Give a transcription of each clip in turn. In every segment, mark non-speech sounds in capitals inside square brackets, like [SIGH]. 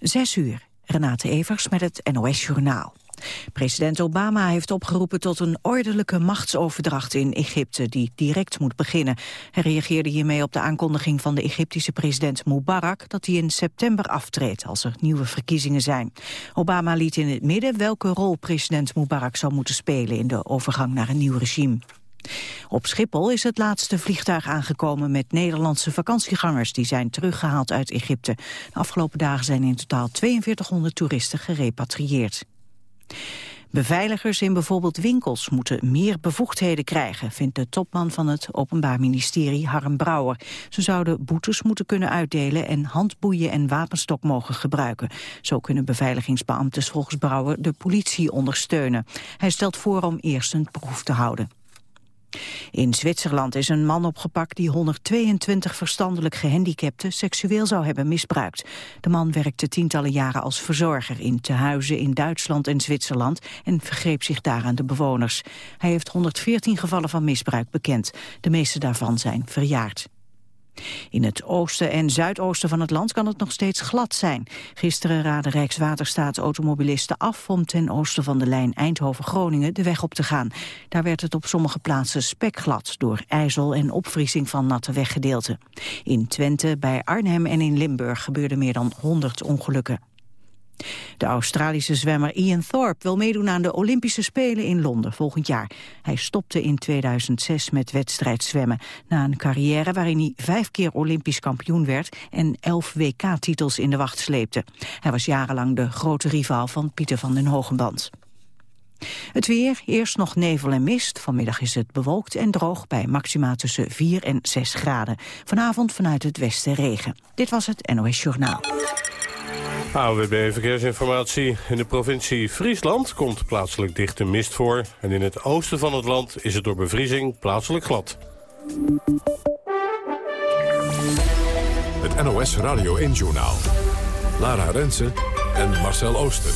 Zes uur. Renate Evers met het NOS Journaal. President Obama heeft opgeroepen tot een ordelijke machtsoverdracht in Egypte die direct moet beginnen. Hij reageerde hiermee op de aankondiging van de Egyptische president Mubarak dat hij in september aftreedt als er nieuwe verkiezingen zijn. Obama liet in het midden welke rol president Mubarak zou moeten spelen in de overgang naar een nieuw regime. Op Schiphol is het laatste vliegtuig aangekomen met Nederlandse vakantiegangers die zijn teruggehaald uit Egypte. De afgelopen dagen zijn in totaal 4200 toeristen gerepatrieerd. Beveiligers in bijvoorbeeld winkels moeten meer bevoegdheden krijgen, vindt de topman van het Openbaar Ministerie Harm Brouwer. Ze zouden boetes moeten kunnen uitdelen en handboeien en wapenstok mogen gebruiken. Zo kunnen beveiligingsbeambten volgens Brouwer de politie ondersteunen. Hij stelt voor om eerst een proef te houden. In Zwitserland is een man opgepakt die 122 verstandelijk gehandicapten seksueel zou hebben misbruikt. De man werkte tientallen jaren als verzorger in tehuizen in Duitsland en Zwitserland en vergreep zich daar aan de bewoners. Hij heeft 114 gevallen van misbruik bekend. De meeste daarvan zijn verjaard. In het oosten en zuidoosten van het land kan het nog steeds glad zijn. Gisteren raadde Rijkswaterstaat automobilisten af om ten oosten van de lijn Eindhoven-Groningen de weg op te gaan. Daar werd het op sommige plaatsen spekglad door ijzel en opvriezing van natte weggedeelten. In Twente, bij Arnhem en in Limburg gebeurden meer dan 100 ongelukken. De Australische zwemmer Ian Thorpe wil meedoen aan de Olympische Spelen in Londen volgend jaar. Hij stopte in 2006 met wedstrijdzwemmen. Na een carrière waarin hij vijf keer Olympisch kampioen werd en elf WK-titels in de wacht sleepte. Hij was jarenlang de grote rivaal van Pieter van den Hogenband. Het weer, eerst nog nevel en mist. Vanmiddag is het bewolkt en droog bij maxima tussen 4 en 6 graden. Vanavond vanuit het westen regen. Dit was het NOS Journaal. AWB Verkeersinformatie. In de provincie Friesland komt plaatselijk dichte mist voor. En in het oosten van het land is het door bevriezing plaatselijk glad. Het NOS Radio 1 Journaal. Lara Rensen en Marcel Ooster.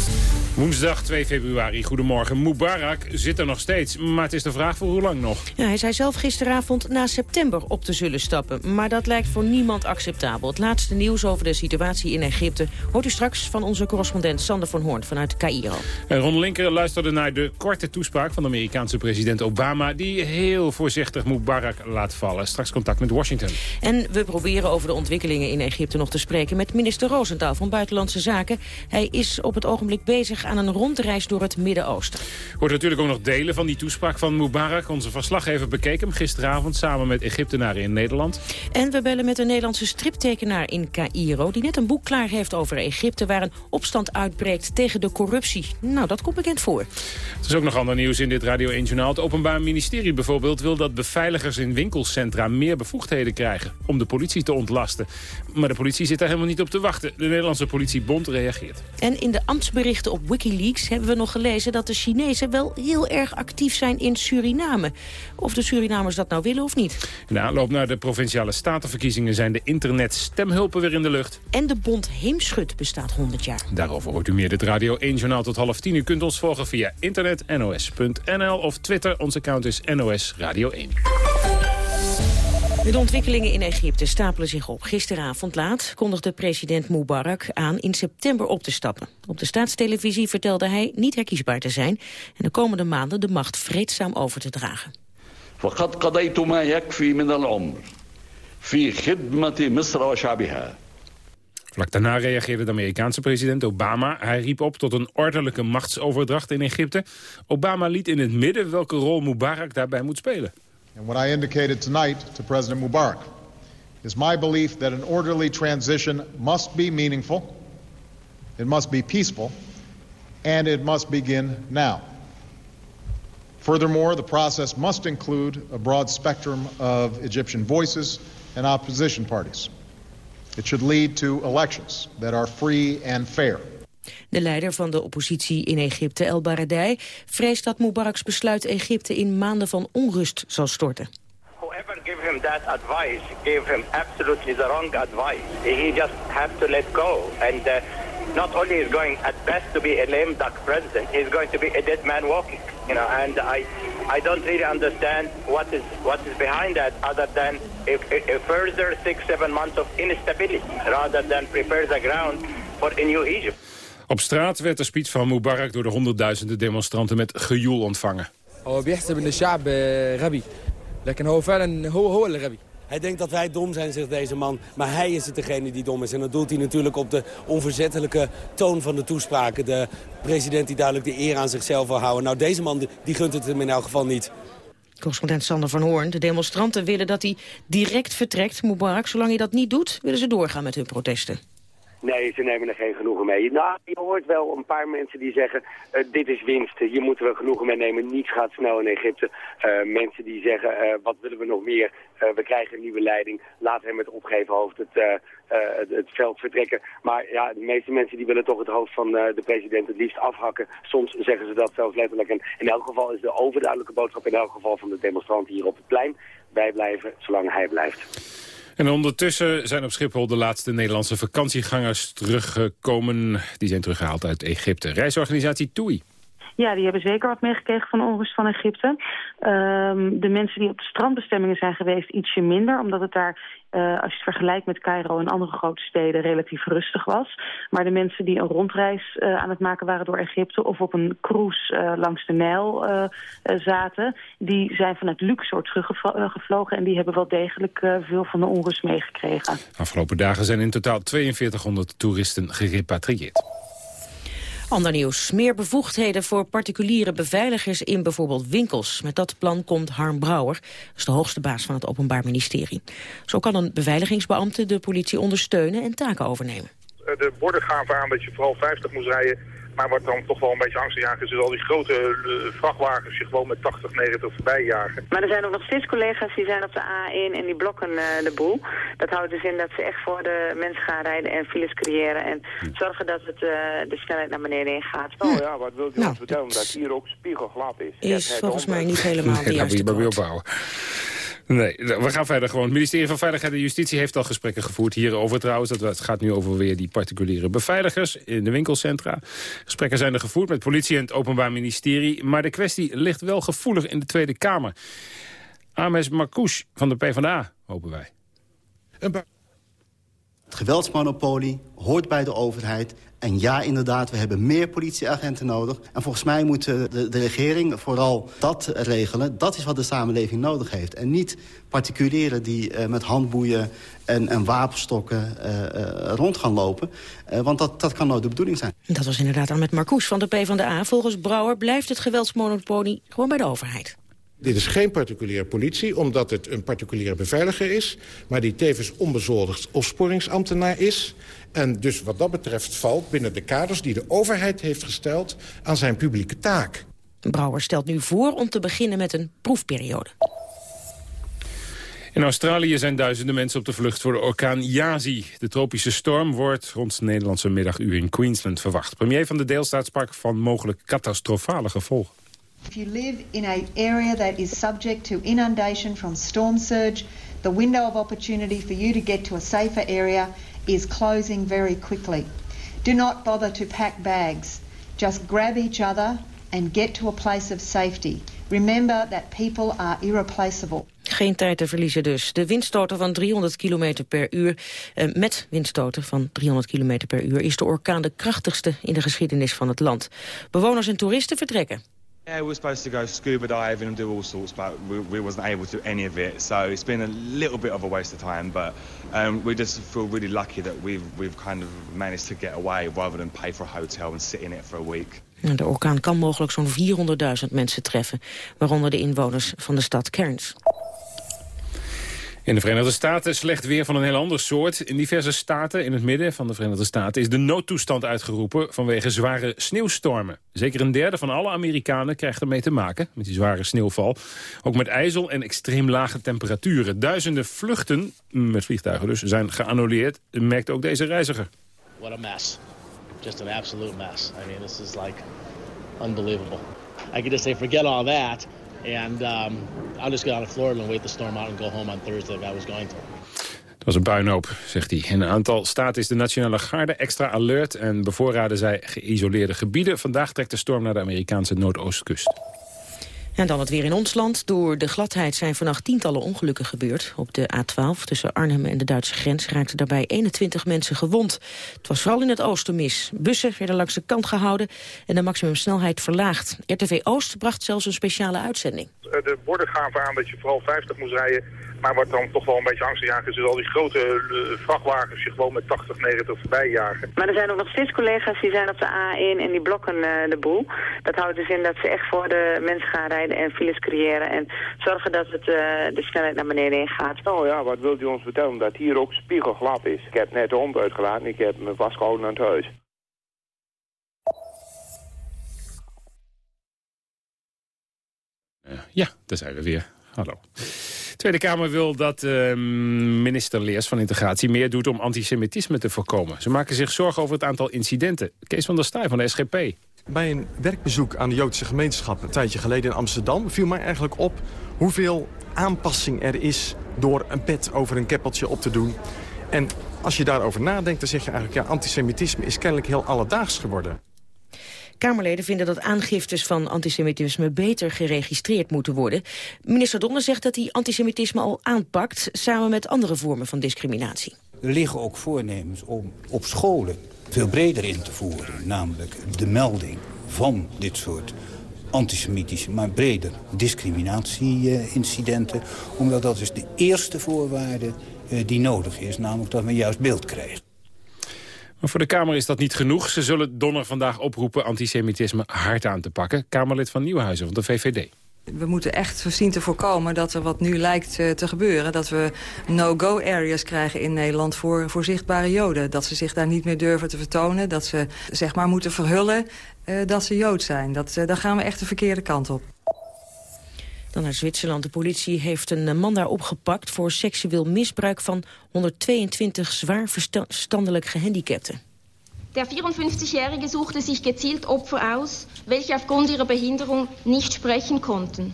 Woensdag 2 februari, goedemorgen. Mubarak zit er nog steeds, maar het is de vraag voor hoe lang nog. Ja, hij zei zelf gisteravond na september op te zullen stappen. Maar dat lijkt voor niemand acceptabel. Het laatste nieuws over de situatie in Egypte... hoort u straks van onze correspondent Sander van Hoorn vanuit Cairo. Ron Linker luisterde naar de korte toespraak van de Amerikaanse president Obama... die heel voorzichtig Mubarak laat vallen. Straks contact met Washington. En we proberen over de ontwikkelingen in Egypte nog te spreken... met minister Roosentaal van Buitenlandse Zaken. Hij is op het ogenblik bezig aan een rondreis door het Midden-Oosten. Hoort natuurlijk ook nog delen van die toespraak van Mubarak. Onze verslaggever bekeek hem gisteravond samen met Egyptenaren in Nederland. En we bellen met een Nederlandse striptekenaar in Cairo... die net een boek klaar heeft over Egypte... waar een opstand uitbreekt tegen de corruptie. Nou, dat komt bekend voor. Er is ook nog ander nieuws in dit Radio 1 Journaal. Het Openbaar Ministerie bijvoorbeeld wil dat beveiligers in winkelcentra... meer bevoegdheden krijgen om de politie te ontlasten. Maar de politie zit daar helemaal niet op te wachten. De Nederlandse politiebond reageert. En in de ambtsberichten op Wikileaks hebben we nog gelezen... dat de Chinezen wel heel erg actief zijn in Suriname. Of de Surinamers dat nou willen of niet. In de aanloop naar de Provinciale Statenverkiezingen... zijn de internet-stemhulpen weer in de lucht. En de bond Heemschut bestaat 100 jaar. Daarover hoort u meer dit Radio 1 Journaal tot half 10. U kunt ons volgen via internet nos.nl of Twitter. Ons account is NOS Radio 1. De ontwikkelingen in Egypte stapelen zich op. Gisteravond laat kondigde president Mubarak aan in september op te stappen. Op de staatstelevisie vertelde hij niet herkiesbaar te zijn... en de komende maanden de macht vreedzaam over te dragen. Vlak daarna reageerde de Amerikaanse president Obama. Hij riep op tot een ordelijke machtsoverdracht in Egypte. Obama liet in het midden welke rol Mubarak daarbij moet spelen. And what I indicated tonight to President Mubarak is my belief that an orderly transition must be meaningful, it must be peaceful, and it must begin now. Furthermore, the process must include a broad spectrum of Egyptian voices and opposition parties. It should lead to elections that are free and fair. De leider van de oppositie in Egypte, El Baradei, vreest dat Mubaraks besluit Egypte in maanden van onrust zal storten. Whoever gave him that advice gave him absolutely the wrong advice. He just has to let go. And uh, not only is going at best to be a lame duck president, he's going to be a dead man walking. You know, and I, I don't really understand what is what is behind that, other than a, a further six, seven months of instability, rather than prepare the ground for a new Egypt. Op straat werd de speech van Mubarak door de honderdduizenden demonstranten met gejoel ontvangen. Hij denkt dat wij dom zijn, zegt deze man. Maar hij is het degene die dom is. En dat doelt hij natuurlijk op de onverzettelijke toon van de toespraken. De president die duidelijk de eer aan zichzelf wil houden. Nou, deze man die gunt het hem in elk geval niet. Correspondent Sander van Hoorn. De demonstranten willen dat hij direct vertrekt, Mubarak. Zolang hij dat niet doet, willen ze doorgaan met hun protesten. Nee, ze nemen er geen genoegen mee. Nou, je hoort wel een paar mensen die zeggen, uh, dit is winst, hier moeten we genoegen mee nemen. Niets gaat snel in Egypte. Uh, mensen die zeggen, uh, wat willen we nog meer? we krijgen een nieuwe leiding. Laat hem met opgeven hoofd het, het, het, veld vertrekken. Maar ja, de meeste mensen die willen toch het hoofd van de president het liefst afhakken. Soms zeggen ze dat zelfs letterlijk. En in elk geval is de overduidelijke boodschap in elk geval van de demonstranten hier op het plein. Wij blijven zolang hij blijft. En ondertussen zijn op Schiphol de laatste Nederlandse vakantiegangers teruggekomen. Die zijn teruggehaald uit Egypte. Reisorganisatie TUI. Ja, die hebben zeker wat meegekregen van de onrust van Egypte. Um, de mensen die op de strandbestemmingen zijn geweest ietsje minder... omdat het daar, uh, als je het vergelijkt met Cairo en andere grote steden... relatief rustig was. Maar de mensen die een rondreis uh, aan het maken waren door Egypte... of op een cruise uh, langs de Nijl zaten... die zijn vanuit Luxor teruggevlogen... en die hebben wel degelijk veel van de onrust meegekregen. Afgelopen dagen zijn in totaal 4200 toeristen gerepatrieerd. Ander nieuws. Meer bevoegdheden voor particuliere beveiligers in bijvoorbeeld winkels. Met dat plan komt Harm Brouwer, is de hoogste baas van het Openbaar Ministerie. Zo kan een beveiligingsbeambte de politie ondersteunen en taken overnemen. De borden gaven aan dat je vooral 50 moest rijden maar wat dan toch wel een beetje angstaanjagend is, is al die grote uh, vrachtwagens je gewoon met 80, 90 voorbij jagen. Maar er zijn ook nog steeds collega's die zijn op de A1 en die blokken uh, de boel. Dat houdt dus in dat ze echt voor de mensen gaan rijden en files creëren en hm. zorgen dat het, uh, de snelheid naar beneden in gaat. Oh ja, wat wil je nou, ons vertellen? Dat hier ook spiegelglad is. Is volgens mij niet helemaal [LAUGHS] de juiste nee, opbouwen. Nee, we gaan verder gewoon. Het ministerie van Veiligheid en Justitie heeft al gesprekken gevoerd hierover trouwens. Dat het gaat nu over weer die particuliere beveiligers in de winkelcentra. Gesprekken zijn er gevoerd met politie en het Openbaar Ministerie. Maar de kwestie ligt wel gevoelig in de Tweede Kamer. Ames Marcouch van de PvdA, hopen wij. Het geweldsmonopolie hoort bij de overheid. En ja, inderdaad, we hebben meer politieagenten nodig. En volgens mij moet de, de, regering vooral dat regelen. Dat is wat de samenleving nodig heeft. En niet particulieren die uh, met handboeien en, en wapenstokken uh, rond gaan lopen. want dat, dat kan nooit de bedoeling zijn. Dat was inderdaad al met Marcouch van de PvdA. Volgens Brouwer blijft het geweldsmonopolie gewoon bij de overheid. Dit is geen particuliere politie, omdat het een particuliere beveiliger is... maar die tevens onbezoldigd opsporingsambtenaar is... en dus wat dat betreft valt binnen de kaders die de overheid heeft gesteld... aan zijn publieke taak. Brouwer stelt nu voor om te beginnen met een proefperiode. In Australië zijn duizenden mensen op de vlucht voor de orkaan Yazi. De tropische storm wordt rond de Nederlandse middaguur in Queensland verwacht. Premier van de deelstaat sprak van mogelijk catastrofale gevolgen. If you live in an area that is subject to inundation from storm surge, the window of opportunity for you to get to a safer area is closing very quickly. Do not bother to pack bags. Just grab each other and get to a place of safety. Remember that people are irreplaceable. Geen tijd te verliezen dus. De windstoten van 300 km per uur, eh, met windstoten van 300 km per uur... is de orkaan de krachtigste in de geschiedenis van het land. Bewoners en toeristen vertrekken. Yeah, we were supposed to go scuba diving and do all sorts, but we, we wasn't able to do any of it. So it's been a little bit of a waste of time, but um, we just feel really lucky that we've, we've kind of managed to get away rather than pay for a hotel and sit in it for a week. De orkaan kan mogelijk zo'n 400.000 mensen treffen, waaronder de inwoners van de stad Cairns. In de Verenigde Staten slecht weer van een heel ander soort. In diverse staten in het midden van de Verenigde Staten... is de noodtoestand uitgeroepen vanwege zware sneeuwstormen. Zeker een derde van alle Amerikanen krijgt ermee te maken... met die zware sneeuwval. Ook met ijzel en extreem lage temperaturen. Duizenden vluchten, met vliegtuigen dus, zijn geannuleerd... merkt ook deze reiziger. What a mess. Just an absolute mess. I mean, this is like unbelievable. I could just say forget all that... And um, I'll just get out of Florida and wait the storm out and go home on Thursday if I was going to. Het was een puinhoop, zegt hij. In een aantal staten is de Nationale Garde extra alert... en bevoorraden zij geïsoleerde gebieden. Vandaag trekt de storm naar de Amerikaanse Noordoostkust. En dan het weer in ons land. Door de gladheid zijn vannacht tientallen ongelukken gebeurd. Op de A12 tussen Arnhem en de Duitse grens raakten daarbij 21 mensen gewond. Het was vooral in het oosten mis. Bussen werden langs de kant gehouden en de maximumsnelheid verlaagd. RTV Oost bracht zelfs een speciale uitzending. De borden gaven aan dat je vooral 50 moest rijden maar wat dan toch wel een beetje angstig jagen is al die grote uh, vrachtwagens je gewoon met 80, 90 voorbij jagen. Maar er zijn ook nog steeds collega's die zijn op de A1 en die blokken uh, de boel. Dat houdt dus in dat ze echt voor de mensen gaan rijden en files creëren en zorgen dat het, uh, de snelheid naar beneden gaat. Nou ja, wat wilt u ons vertellen? Dat hier ook spiegelglad is. Ik heb net de hond uitgelaten ik heb me vastgehouden aan het huis. Ja, daar zijn we weer. Hallo. De Tweede Kamer wil dat uh, minister Leers van Integratie meer doet om antisemitisme te voorkomen. Ze maken zich zorgen over het aantal incidenten. Kees van der Staaij van de SGP. Bij een werkbezoek aan de Joodse gemeenschap een tijdje geleden in Amsterdam... viel mij eigenlijk op hoeveel aanpassing er is door een pet over een keppeltje op te doen. En als je daarover nadenkt, dan zeg je eigenlijk... ja, antisemitisme is kennelijk heel alledaags geworden. Kamerleden vinden dat aangiftes van antisemitisme beter geregistreerd moeten worden. Minister Donner zegt dat hij antisemitisme al aanpakt... samen met andere vormen van discriminatie. Er liggen ook voornemens om op scholen veel breder in te voeren. Namelijk de melding van dit soort antisemitische, maar breder discriminatie-incidenten. Omdat dat is de eerste voorwaarde eh, die nodig is. Namelijk dat men juist beeld krijgt. Maar voor de Kamer is dat niet genoeg. Ze zullen Donner vandaag oproepen antisemitisme hard aan te pakken. Kamerlid van Nieuwenhuizen van de VVD. We moeten echt zien te voorkomen dat er wat nu lijkt eh, te gebeuren. Dat we no-go areas krijgen in Nederland voor, voor zichtbare joden. Dat ze zich daar niet meer durven te vertonen. Dat ze zeg maar moeten verhullen uh, dat ze jood zijn. Dat, uh, dan gaan we echt de verkeerde kant op. Dan naar Zwitserland. De politie heeft een man daar opgepakt... voor seksueel misbruik van 122 zwaar verstandelijk gehandicapten. Der 54-Jährige suchte sich gezielt Opfer aus, welche aufgrund ihrer Behinderung nicht sprechen konnten.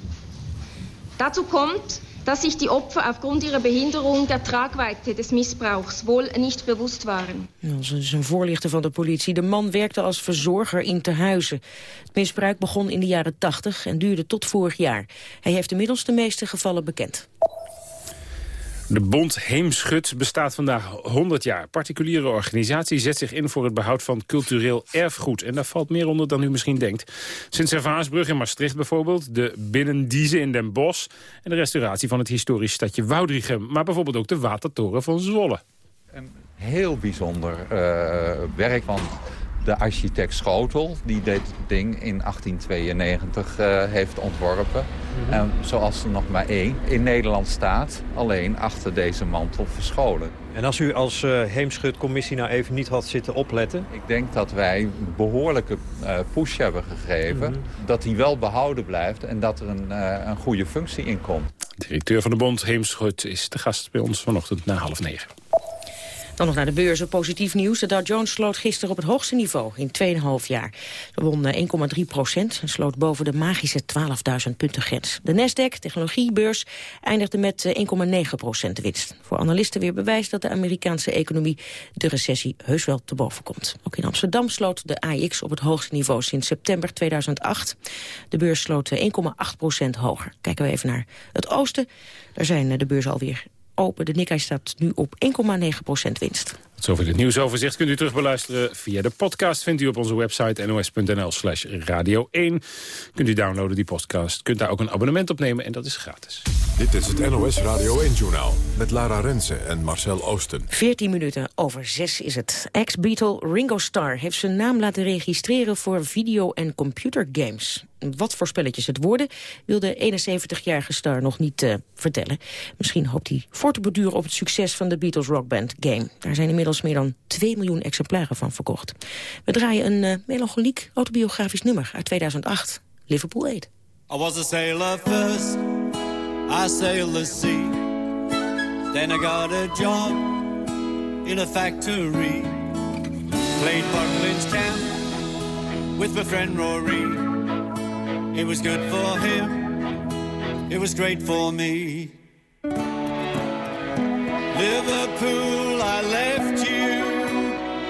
Dazu kommt, dass sich die Opfer aufgrund ihrer Behinderung der Tragweite des Missbrauchs wohl nicht bewusst waren. Dat is een voorlichter van de politie. De man werkte als verzorger in Tehuizen. Het misbruik begon in de jaren 80 en duurde tot vorig jaar. Hij heeft inmiddels de meeste gevallen bekend. De bond Heemschut bestaat vandaag 100 jaar. Particuliere organisatie zet zich in voor het behoud van cultureel erfgoed. En daar valt meer onder dan u misschien denkt. Sint-Servaansbrug in Maastricht bijvoorbeeld, de Binnendiezen in Den Bosch... en de restauratie van het historisch stadje Woudrichem. Maar bijvoorbeeld ook de Watertoren van Zwolle. Een heel bijzonder uh, werk, want de architect Schotel, die dit ding in 1892 uh, heeft ontworpen. Mm -hmm. En zoals er nog maar één in Nederland staat, alleen achter deze mantel verscholen. En als u als uh, Heemschutcommissie nou even niet had zitten opletten? Ik denk dat wij een behoorlijke uh, push hebben gegeven. Mm -hmm. Dat die wel behouden blijft en dat er een, uh, een goede functie in komt. De directeur van de bond Heemschut is de gast bij ons vanochtend na half negen. Dan nog naar de beurzen. Positief nieuws. De Dow Jones sloot gisteren op het hoogste niveau in 2,5 jaar. Ze won 1,3 procent en sloot boven de magische 12.000 punten grens. De Nasdaq, technologiebeurs, eindigde met 1,9 procent winst. Voor analisten weer bewijs dat de Amerikaanse economie de recessie heus wel te boven komt. Ook in Amsterdam sloot de AX op het hoogste niveau sinds september 2008. De beurs sloot 1,8 procent hoger. Kijken we even naar het oosten. Daar zijn de beurzen alweer open. De Nikkei staat nu op 1,9 procent winst. Tot zover het nieuwsoverzicht kunt u terug beluisteren via de podcast. Vindt u op onze website nos.nl slash radio 1. Kunt u downloaden die podcast. Kunt daar ook een abonnement op nemen en dat is gratis. Dit is het NOS Radio 1-journaal met Lara Rensen en Marcel Oosten. 14 minuten over 6 is het. Ex-Beatle Ringo Starr heeft zijn naam laten registreren voor video- en computergames. Wat voor spelletjes het worden, wil de 71-jarige Starr nog niet uh, vertellen. Misschien hoopt hij voor te beduren op het succes van de Beatles rockband Game. Daar zijn inmiddels meer dan 2 miljoen exemplaren van verkocht. We draaien een uh, melancholiek autobiografisch nummer uit 2008, Liverpool 8. I was a sailor first, I sailed the sea. Then I got a job in a factory. Played Buckland's camp with my friend Rory. It was good for him, it was great for me. Liverpool, I left you,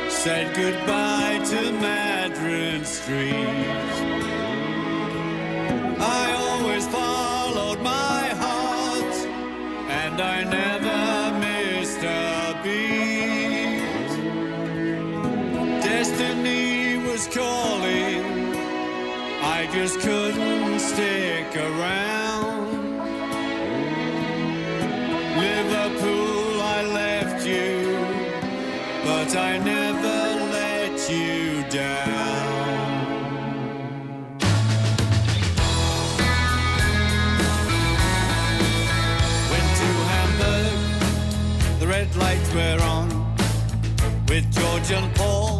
said goodbye to Madrid Street. I always followed my heart, and I never missed a beat. Destiny was calling. I just couldn't stick around. Liverpool, I left you, but I never let you down. Went to Hamburg, the red lights were on, with George and Paul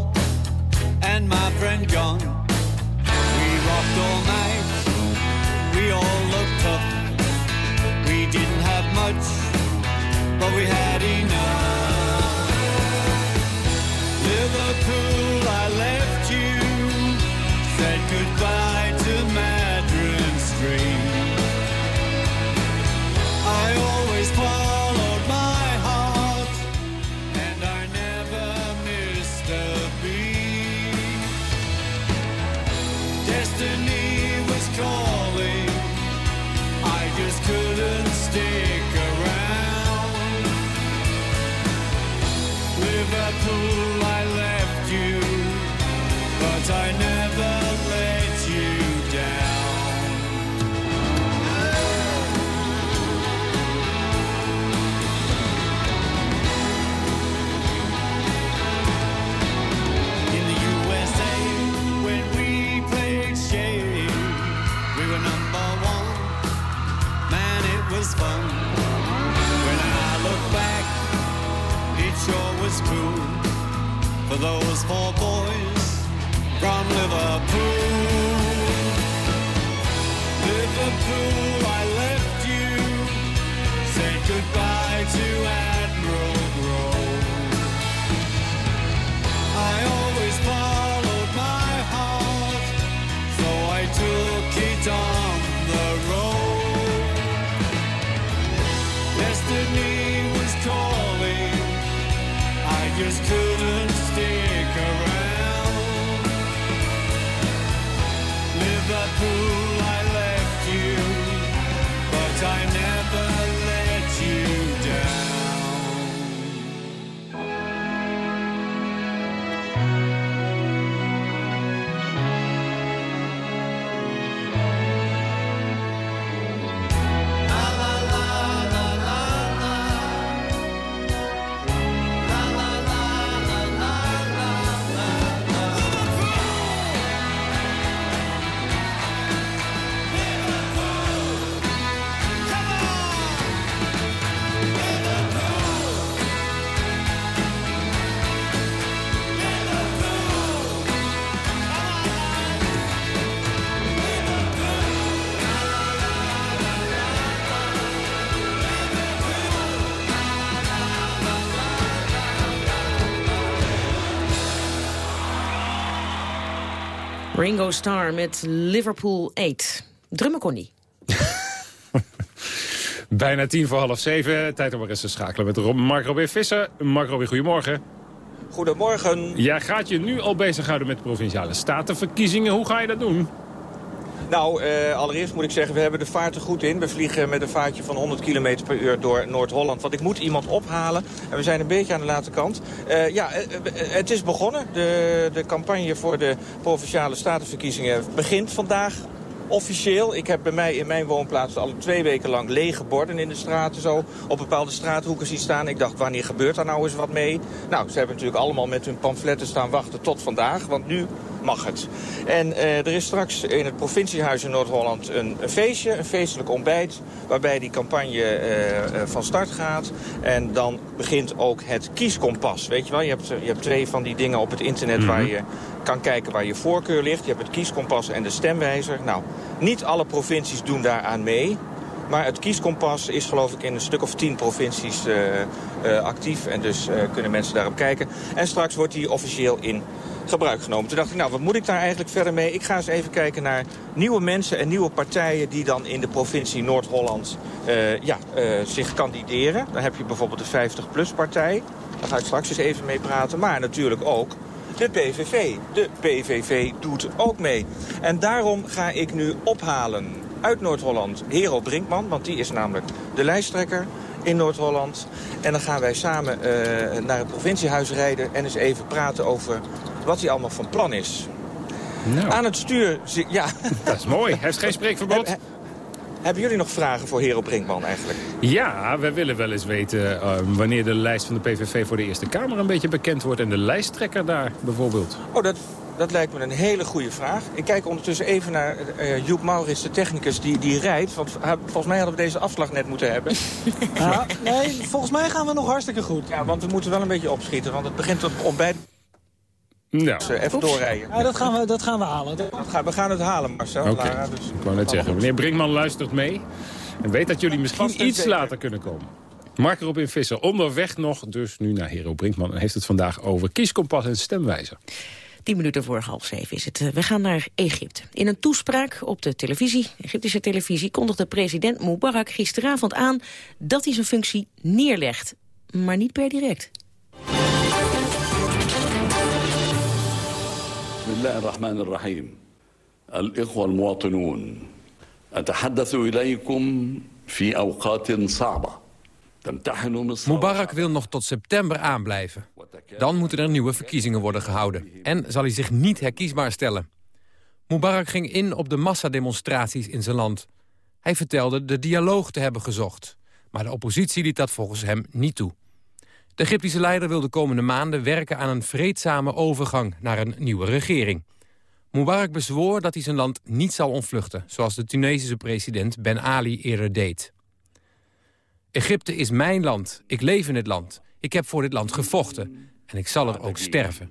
was cool for those four boys from Liverpool. Liverpool, I just couldn't Ringo Starr met Liverpool 8. Drummen kon niet. [LAUGHS] Bijna tien voor half zeven. Tijd om weer eens te schakelen met Mark Robin Visser. Mark Robin, goedemorgen. Goedemorgen. Jij gaat je nu al bezighouden met de provinciale statenverkiezingen. Hoe ga je dat doen? Nou, eh, allereerst moet ik zeggen, we hebben de vaart er goed in. We vliegen met een vaartje van 100 km per uur door Noord-Holland. Want ik moet iemand ophalen en we zijn een beetje aan de late kant. Eh, ja, eh, het is begonnen. De, de campagne voor de Provinciale Statenverkiezingen begint vandaag officieel. Ik heb bij mij in mijn woonplaats al twee weken lang lege borden in de straten zo op bepaalde straathoeken zien staan. Ik dacht, wanneer gebeurt daar nou eens wat mee? Nou, ze hebben natuurlijk allemaal met hun pamfletten staan wachten tot vandaag, want nu mag het. En eh, er is straks in het provinciehuis in Noord-Holland een, een feestje, een feestelijk ontbijt, waarbij die campagne eh, eh, van start gaat. En dan begint ook het kieskompas. Weet je wel, je hebt, je hebt twee van die dingen op het internet waar je kan kijken waar je voorkeur ligt. Je hebt het kieskompas en de stemwijzer. Nou, niet alle provincies doen daaraan mee. Maar het kieskompas is geloof ik in een stuk of tien provincies eh, actief. En dus eh, kunnen mensen daarop kijken. En straks wordt die officieel in gebruik genomen. Toen dacht ik, nou, wat moet ik daar eigenlijk verder mee? Ik ga eens even kijken naar nieuwe mensen en nieuwe partijen... die dan in de provincie Noord-Holland eh, ja, eh, zich kandideren. Dan heb je bijvoorbeeld de 50PLUS-partij. Daar ga ik straks eens even mee praten. Maar natuurlijk ook de PVV. De PVV doet ook mee. En daarom ga ik nu ophalen uit Noord-Holland Hero Brinkman... want die is namelijk de lijsttrekker in Noord-Holland. En dan gaan wij samen eh, naar het provinciehuis rijden... en eens even praten over wat hij allemaal van plan is. Nou. Aan het stuur... Ja. [LAUGHS] Dat is mooi. Hij heeft geen spreekverbod. Heb- Hebben jullie nog vragen voor Hero Brinkman eigenlijk? Ja, we willen wel eens weten eh, wanneer de lijst van de PVV voor de Eerste Kamer een beetje bekend wordt. En de lijsttrekker daar bijvoorbeeld. Oh, dat, dat lijkt me een hele goede vraag. Ik kijk ondertussen even naar eh Joep Maurits, de technicus, die, die rijdt. Want hij- volgens mij hadden we deze afslag net moeten hebben. [LAUGHS] Ja, nee, volgens mij gaan we nog hartstikke goed. Ja, want we moeten wel een beetje opschieten. Want het begint op ontbijt. Nou, Dus, eh, even doorrijden. Ja, dat, gaan we, dat gaan we halen. Dat gaan- we gaan het halen, Marcel. Oké, Lara, dus- ik wou net zeggen. Meneer Brinkman luistert mee. En weet dat jullie misschien iets zeker. later kunnen komen. Mark erop in Vissen. Onderweg nog dus nu naar Hero Brinkman. En heeft het vandaag over kieskompas en stemwijzer. Tien minuten voor half zeven is het. We gaan naar Egypte. In een toespraak op de televisie, Egyptische televisie... kondigde president Mubarak gisteravond aan dat hij zijn functie neerlegt. Maar niet per direct. بسم الله الرحمن الرحيم الإخوة المواطنون أتحدث إليكم في أوقات صعبة تمتحن مصر Mubarak wil nog tot september aanblijven. Dan moeten er nieuwe verkiezingen worden gehouden. En zal hij zich niet herkiesbaar stellen. Mubarak ging in op de massademonstraties in zijn land. Hij vertelde de dialoog te hebben gezocht. Maar de oppositie liet dat volgens hem niet toe. De Egyptische leider wil de komende maanden werken aan een vreedzame overgang naar een nieuwe regering. Mubarak bezwoer dat hij zijn land niet zal ontvluchten... zoals de Tunesische president Ben Ali eerder deed. Egypte is mijn land. Ik leef in het land. Ik heb voor dit land gevochten en ik zal er ook sterven.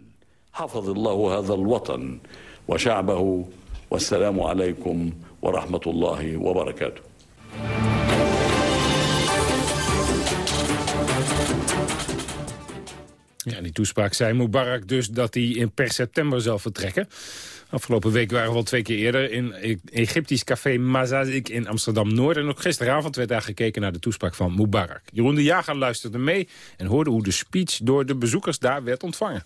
Wa rahmatullahi wa barakatuh. Ja, die toespraak zei Mubarak dus dat hij in per september zal vertrekken. Afgelopen week waren we al twee keer eerder in e- Egyptisch café Mazazik in Amsterdam-Noord. En ook gisteravond werd daar gekeken naar de toespraak van Mubarak. Jeroen de Jager luisterde mee en hoorde hoe de speech door de bezoekers daar werd ontvangen.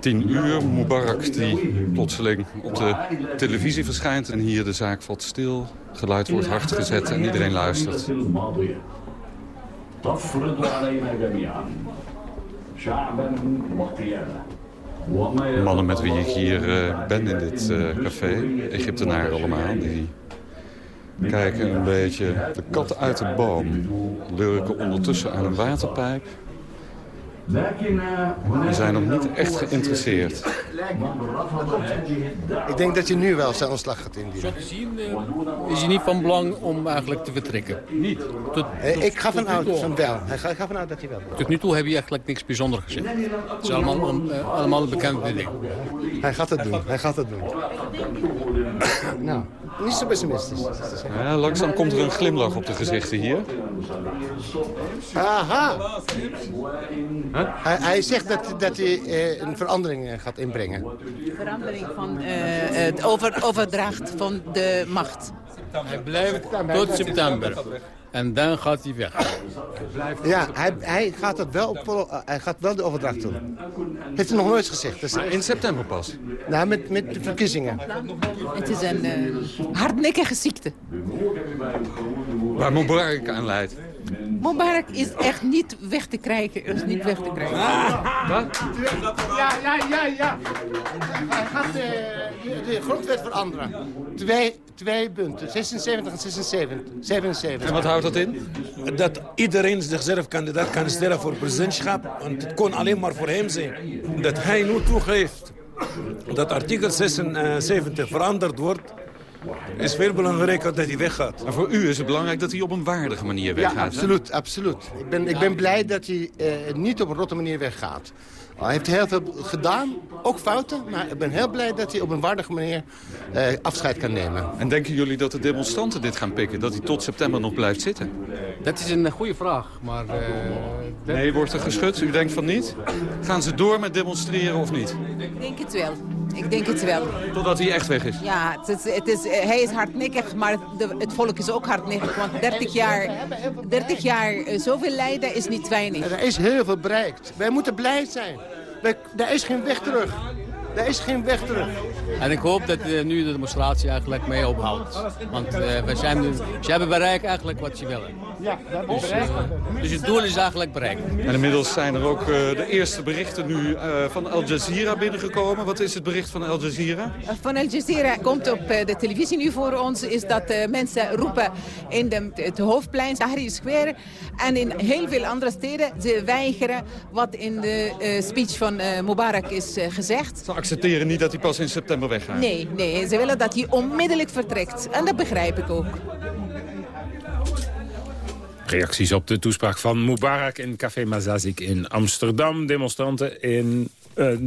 Tien uur, Mubarak die plotseling op de televisie verschijnt... en hier de zaak valt stil, geluid wordt hard gezet en iedereen luistert. الماضية تفرض علينا جميعا شعبا وقيادة وما Mannen met wie ik hier eh, ben in dit eh, café, Egyptenaren allemaal... die kijken een beetje de kat uit de boom. Lurken ondertussen aan een waterpijp. die zijn nog niet echt geïnteresseerd. Ik denk dat je nu wel zijn ontslag gaat indienen. Is hij niet van belang om eigenlijk te vertrekken? Niet? Tot, Eh, Ik ga tot nu vanuit van wel. Hij ga- Ik ga vanuit dat hij wel. Tot nu toe heb je eigenlijk niks bijzonders gezegd. Het is allemaal, om, eh, allemaal bekende dingen. Hij gaat het doen. Hij gaat het doen. nou, niet zo pessimistisch. Ja, langzaam komt er een glimlach op de gezichten hier. Aha. Hij, hij zegt dat, dat hij eh, een verandering eh, gaat inbrengen. verandering van eh, het over, overdracht van de macht. Hij blijft tot september. En dan gaat hij weg. Ja, hij, hij, gaat het wel, op- eh, hij gaat wel de overdracht doen. Heeft hij nog nooit gezegd. Dus in september pas? Nou, met, met de verkiezingen. Het is een eh, hardnekkige ziekte. Waar Mubarak aan leidt. Mubarak is echt niet weg te krijgen. Is niet weg te krijgen. Wat? Ja, ja, ja, ja. Hij gaat eh, de, de grondwet veranderen. Twee, twee punten, 76 en 76. 77. En wat houdt dat in? Dat iedereen zichzelf kandidaat kan stellen voor presidentschap. Want het kon alleen maar voor hem zijn. Dat hij nu toegeeft dat artikel 76 veranderd wordt... is veel belangrijker dat hij weggaat. Maar voor u is het belangrijk dat hij op een waardige manier weggaat. Ja, hè? absoluut, absoluut. Ik ben, ik ben blij dat hij eh, niet op een rotte manier weggaat. Hij heeft heel veel gedaan, ook fouten, maar ik ben heel blij dat hij op een waardige manier eh, afscheid kan nemen. En denken jullie dat de demonstranten dit gaan pikken? Dat hij tot september nog blijft zitten? Dat is een goede vraag. Maar, eh, dat- Nee, wordt er geschud? U denkt van niet? Gaan ze door met demonstreren of niet? Ik denk het wel. Ik denk het wel. Totdat hij echt weg is? Ja, het is, het is, eh, hij is hardnekkig, maar de, het volk is ook hardnekkig. Want 30 jaar, 30 jaar zoveel lijden is niet weinig. Er is heel veel bereikt. Wij moeten blij zijn. Er is geen weg terug. Er is geen weg terug. En ik hoop dat uh, nu de demonstratie eigenlijk mee ophoudt. Want uh, wij zijn nu, ze hebben bereikt eigenlijk wat ze willen. Ja, dat dus, bereikt. Uh, dus het doel is eigenlijk bereikt. En inmiddels zijn er ook de eerste berichten nu van Al Jazeera binnengekomen. Wat is het bericht van Al Jazeera? Van Al Jazeera komt op de televisie nu voor ons... is dat mensen roepen in de, het hoofdplein, Tahrir Square... en in heel veel andere steden. Ze weigeren wat in de speech van Mubarak is gezegd. Ze accepteren niet dat hij pas in september weggaat? Nee, nee, ze willen dat hij onmiddellijk vertrekt. En dat begrijp ik ook. Reacties op de toespraak van Mubarak in Café Mazazik in Amsterdam. Demonstranten in uh,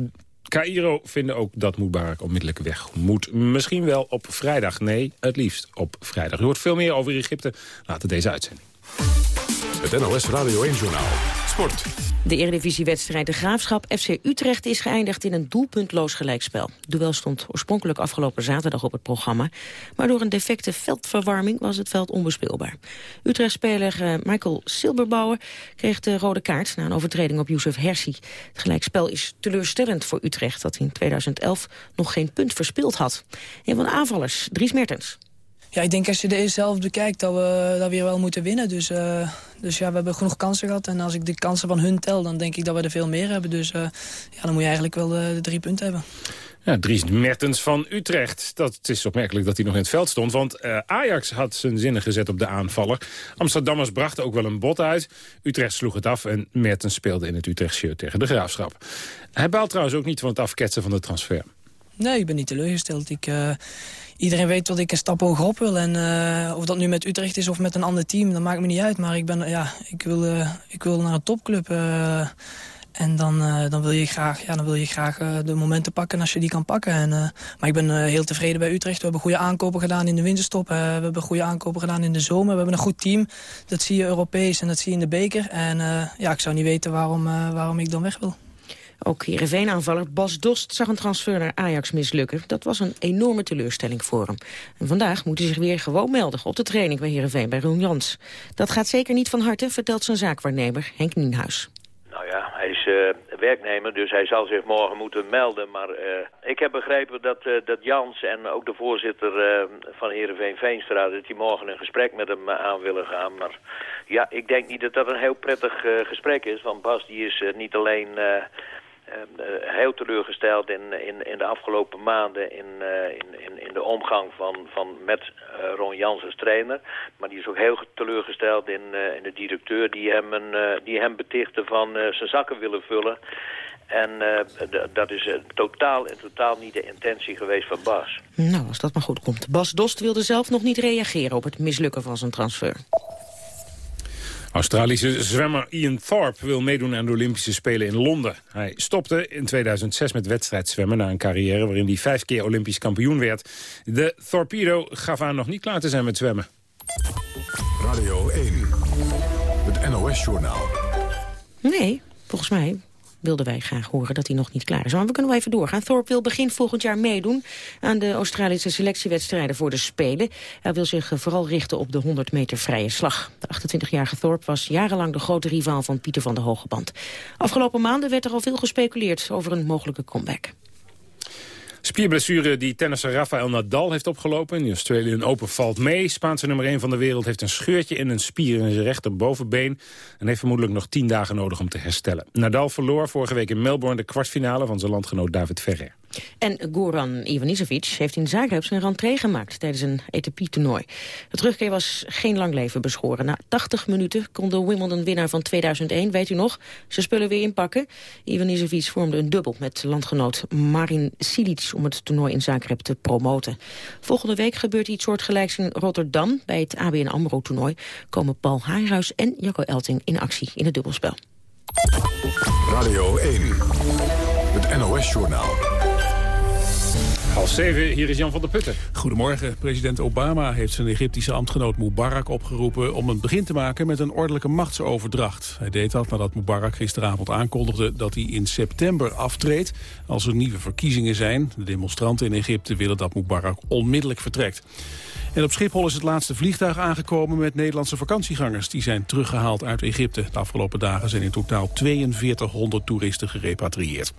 Cairo vinden ook dat Mubarak onmiddellijk weg moet. Misschien wel op vrijdag. Nee, het liefst op vrijdag. U hoort veel meer over Egypte later deze uitzending. Het NOS Radio 1 Journaal. Sport. De Eredivisiewedstrijd De Graafschap FC Utrecht is geëindigd in een doelpuntloos gelijkspel. Het duel stond oorspronkelijk afgelopen zaterdag op het programma. Maar door een defecte veldverwarming was het veld onbespeelbaar. Utrecht-speler Michael Silberbauer kreeg de rode kaart... na een overtreding op Youssef Hersi. Het gelijkspel is teleurstellend voor Utrecht... dat in 2011 nog geen punt verspeeld had. Een van de aanvallers, Dries Mertens. Ja, ik denk als je de eerste zelf bekijkt dat we, dat we hier wel moeten winnen. Dus, uh, dus ja, we hebben genoeg kansen gehad. En als ik de kansen van hun tel, dan denk ik dat we er veel meer hebben. Dus uh, ja, dan moet je eigenlijk wel de, de drie punten hebben. Ja, Dries Mertens van Utrecht. Dat, het is opmerkelijk dat hij nog in het veld stond. Want uh, Ajax had zijn zinnen gezet op de aanvaller. Amsterdammers brachten ook wel een bot uit. Utrecht sloeg het af en Mertens speelde in het Utrecht tegen de Graafschap. Hij baalt trouwens ook niet van het afketsen van de transfer. Nee, ik ben niet teleurgesteld. Ik, uh, iedereen weet dat ik een stap hogerop wil. En uh, of dat nu met Utrecht is of met een ander team, dat maakt me niet uit. Maar ik, ben, ja, ik, wil, uh, ik wil naar een topclub. en dan, dan, wil je graag, ja, dan wil je graag de momenten pakken als je die kan pakken. En, maar ik ben heel tevreden bij Utrecht. We hebben goede aankopen gedaan in de winterstop. we hebben goede aankopen gedaan in de zomer. We hebben een goed team. Dat zie je Europees en dat zie je in de beker. En ja, ik zou niet weten waarom, waarom ik dan weg wil. Ook Heerenveen-aanvaller Bas Dost zag een transfer naar Ajax mislukken. Dat was een enorme teleurstelling voor hem. En vandaag moet hij zich weer gewoon melden op de training bij Heerenveen bij Roen Jans. Dat gaat zeker niet van harte, vertelt zijn zaakwaarnemer Henk Nienhuis. Nou ja, hij is uh, werknemer, dus hij zal zich morgen moeten melden. Maar uh, ik heb begrepen dat, uh, dat Jans en ook de voorzitter van Heerenveen Veenstra... dat die morgen een gesprek met hem aan willen gaan. Maar ja, ik denk niet dat dat een heel prettig gesprek is. Want Bas die is niet alleen heel teleurgesteld in, in, in de afgelopen maanden in, uh, in, in de omgang van, van met uh, Ron Jans als trainer. Maar die is ook heel teleurgesteld in, in de directeur die hem, een, die hem betichtte van zijn zakken willen vullen. En dat is totaal en totaal niet de intentie geweest van Bas. Nou, als dat maar goed komt. Bas Dost wilde zelf nog niet reageren op het mislukken van zijn transfer. Australische zwemmer Ian Thorpe wil meedoen aan de Olympische Spelen in Londen. Hij stopte in 2006 met wedstrijdzwemmen na een carrière waarin hij vijf keer Olympisch kampioen werd. De Torpedo gaf aan nog niet klaar te zijn met zwemmen. Radio 1, het NOS-journaal. Nee, volgens mij wilden wij graag horen dat hij nog niet klaar is. Maar we kunnen wel even doorgaan. Thorpe wil begin volgend jaar meedoen aan de Australische selectiewedstrijden voor de Spelen. Hij wil zich vooral richten op de 100 meter vrije slag. De 28-jarige Thorpe was jarenlang de grote rivaal van Pieter van der Hogeband. Afgelopen maanden werd er al veel gespeculeerd over een mogelijke comeback. Spierblessure die tennisser Rafael Nadal heeft opgelopen. In de Australian Open valt mee. Spaanse nummer 1 van de wereld heeft een scheurtje in een spier in zijn rechterbovenbeen. En heeft vermoedelijk nog 10 dagen nodig om te herstellen. Nadal verloor vorige week in Melbourne de kwartfinale van zijn landgenoot David Ferrer. En Goran Ivanisevic heeft in Zagreb zijn rentree gemaakt tijdens een ATP-toernooi. De terugkeer was geen lang leven beschoren. Na 80 minuten kon de Wimbledon-winnaar van 2001, weet u nog, zijn spullen weer inpakken. Ivanisevic vormde een dubbel met landgenoot Marin Silic om het toernooi in Zagreb te promoten. Volgende week gebeurt iets soortgelijks in Rotterdam. Bij het ABN AMRO-toernooi komen Paul Haarhuis en Jacco Elting in actie in het dubbelspel. Radio 1, het NOS-journaal. Half zeven, hier is Jan van der Putten. Goedemorgen. President Obama heeft zijn Egyptische ambtgenoot Mubarak opgeroepen... om een begin te maken met een ordelijke machtsoverdracht. Hij deed dat nadat Mubarak gisteravond aankondigde dat hij in september aftreedt... als er nieuwe verkiezingen zijn. De demonstranten in Egypte willen dat Mubarak onmiddellijk vertrekt. En op Schiphol is het laatste vliegtuig aangekomen met Nederlandse vakantiegangers. Die zijn teruggehaald uit Egypte. De afgelopen dagen zijn in totaal 4200 toeristen gerepatrieerd.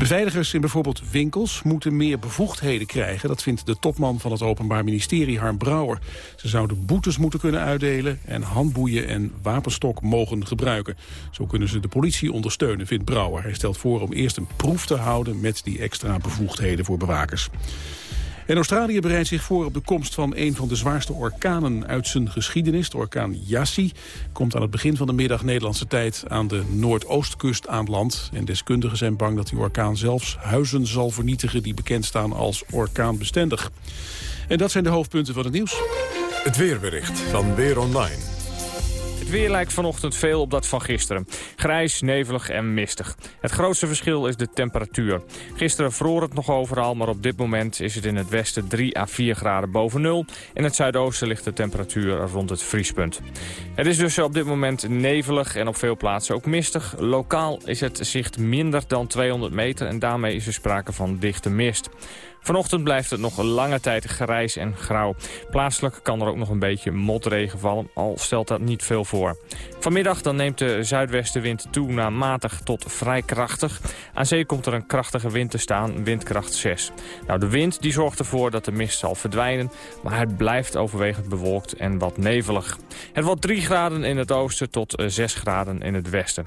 Beveiligers in bijvoorbeeld winkels moeten meer bevoegdheden krijgen. Dat vindt de topman van het Openbaar Ministerie, Harm Brouwer. Ze zouden boetes moeten kunnen uitdelen en handboeien en wapenstok mogen gebruiken. Zo kunnen ze de politie ondersteunen, vindt Brouwer. Hij stelt voor om eerst een proef te houden met die extra bevoegdheden voor bewakers. En Australië bereidt zich voor op de komst van een van de zwaarste orkanen uit zijn geschiedenis. De orkaan Yassi komt aan het begin van de middag Nederlandse tijd aan de noordoostkust aan land. En deskundigen zijn bang dat die orkaan zelfs huizen zal vernietigen die bekend staan als orkaanbestendig. En dat zijn de hoofdpunten van het nieuws. Het weerbericht van Weer Online. Het weer lijkt vanochtend veel op dat van gisteren. Grijs, nevelig en mistig. Het grootste verschil is de temperatuur. Gisteren vroor het nog overal, maar op dit moment is het in het westen 3 à 4 graden boven nul. In het zuidoosten ligt de temperatuur rond het vriespunt. Het is dus op dit moment nevelig en op veel plaatsen ook mistig. Lokaal is het zicht minder dan 200 meter en daarmee is er sprake van dichte mist. Vanochtend blijft het nog lange tijd grijs en grauw. Plaatselijk kan er ook nog een beetje motregen vallen, al stelt dat niet veel voor. Vanmiddag dan neemt de zuidwestenwind toe naar matig tot vrij krachtig. Aan zee komt er een krachtige wind te staan, windkracht 6. Nou, de wind die zorgt ervoor dat de mist zal verdwijnen, maar het blijft overwegend bewolkt en wat nevelig. Het wordt 3 graden in het oosten tot 6 graden in het westen.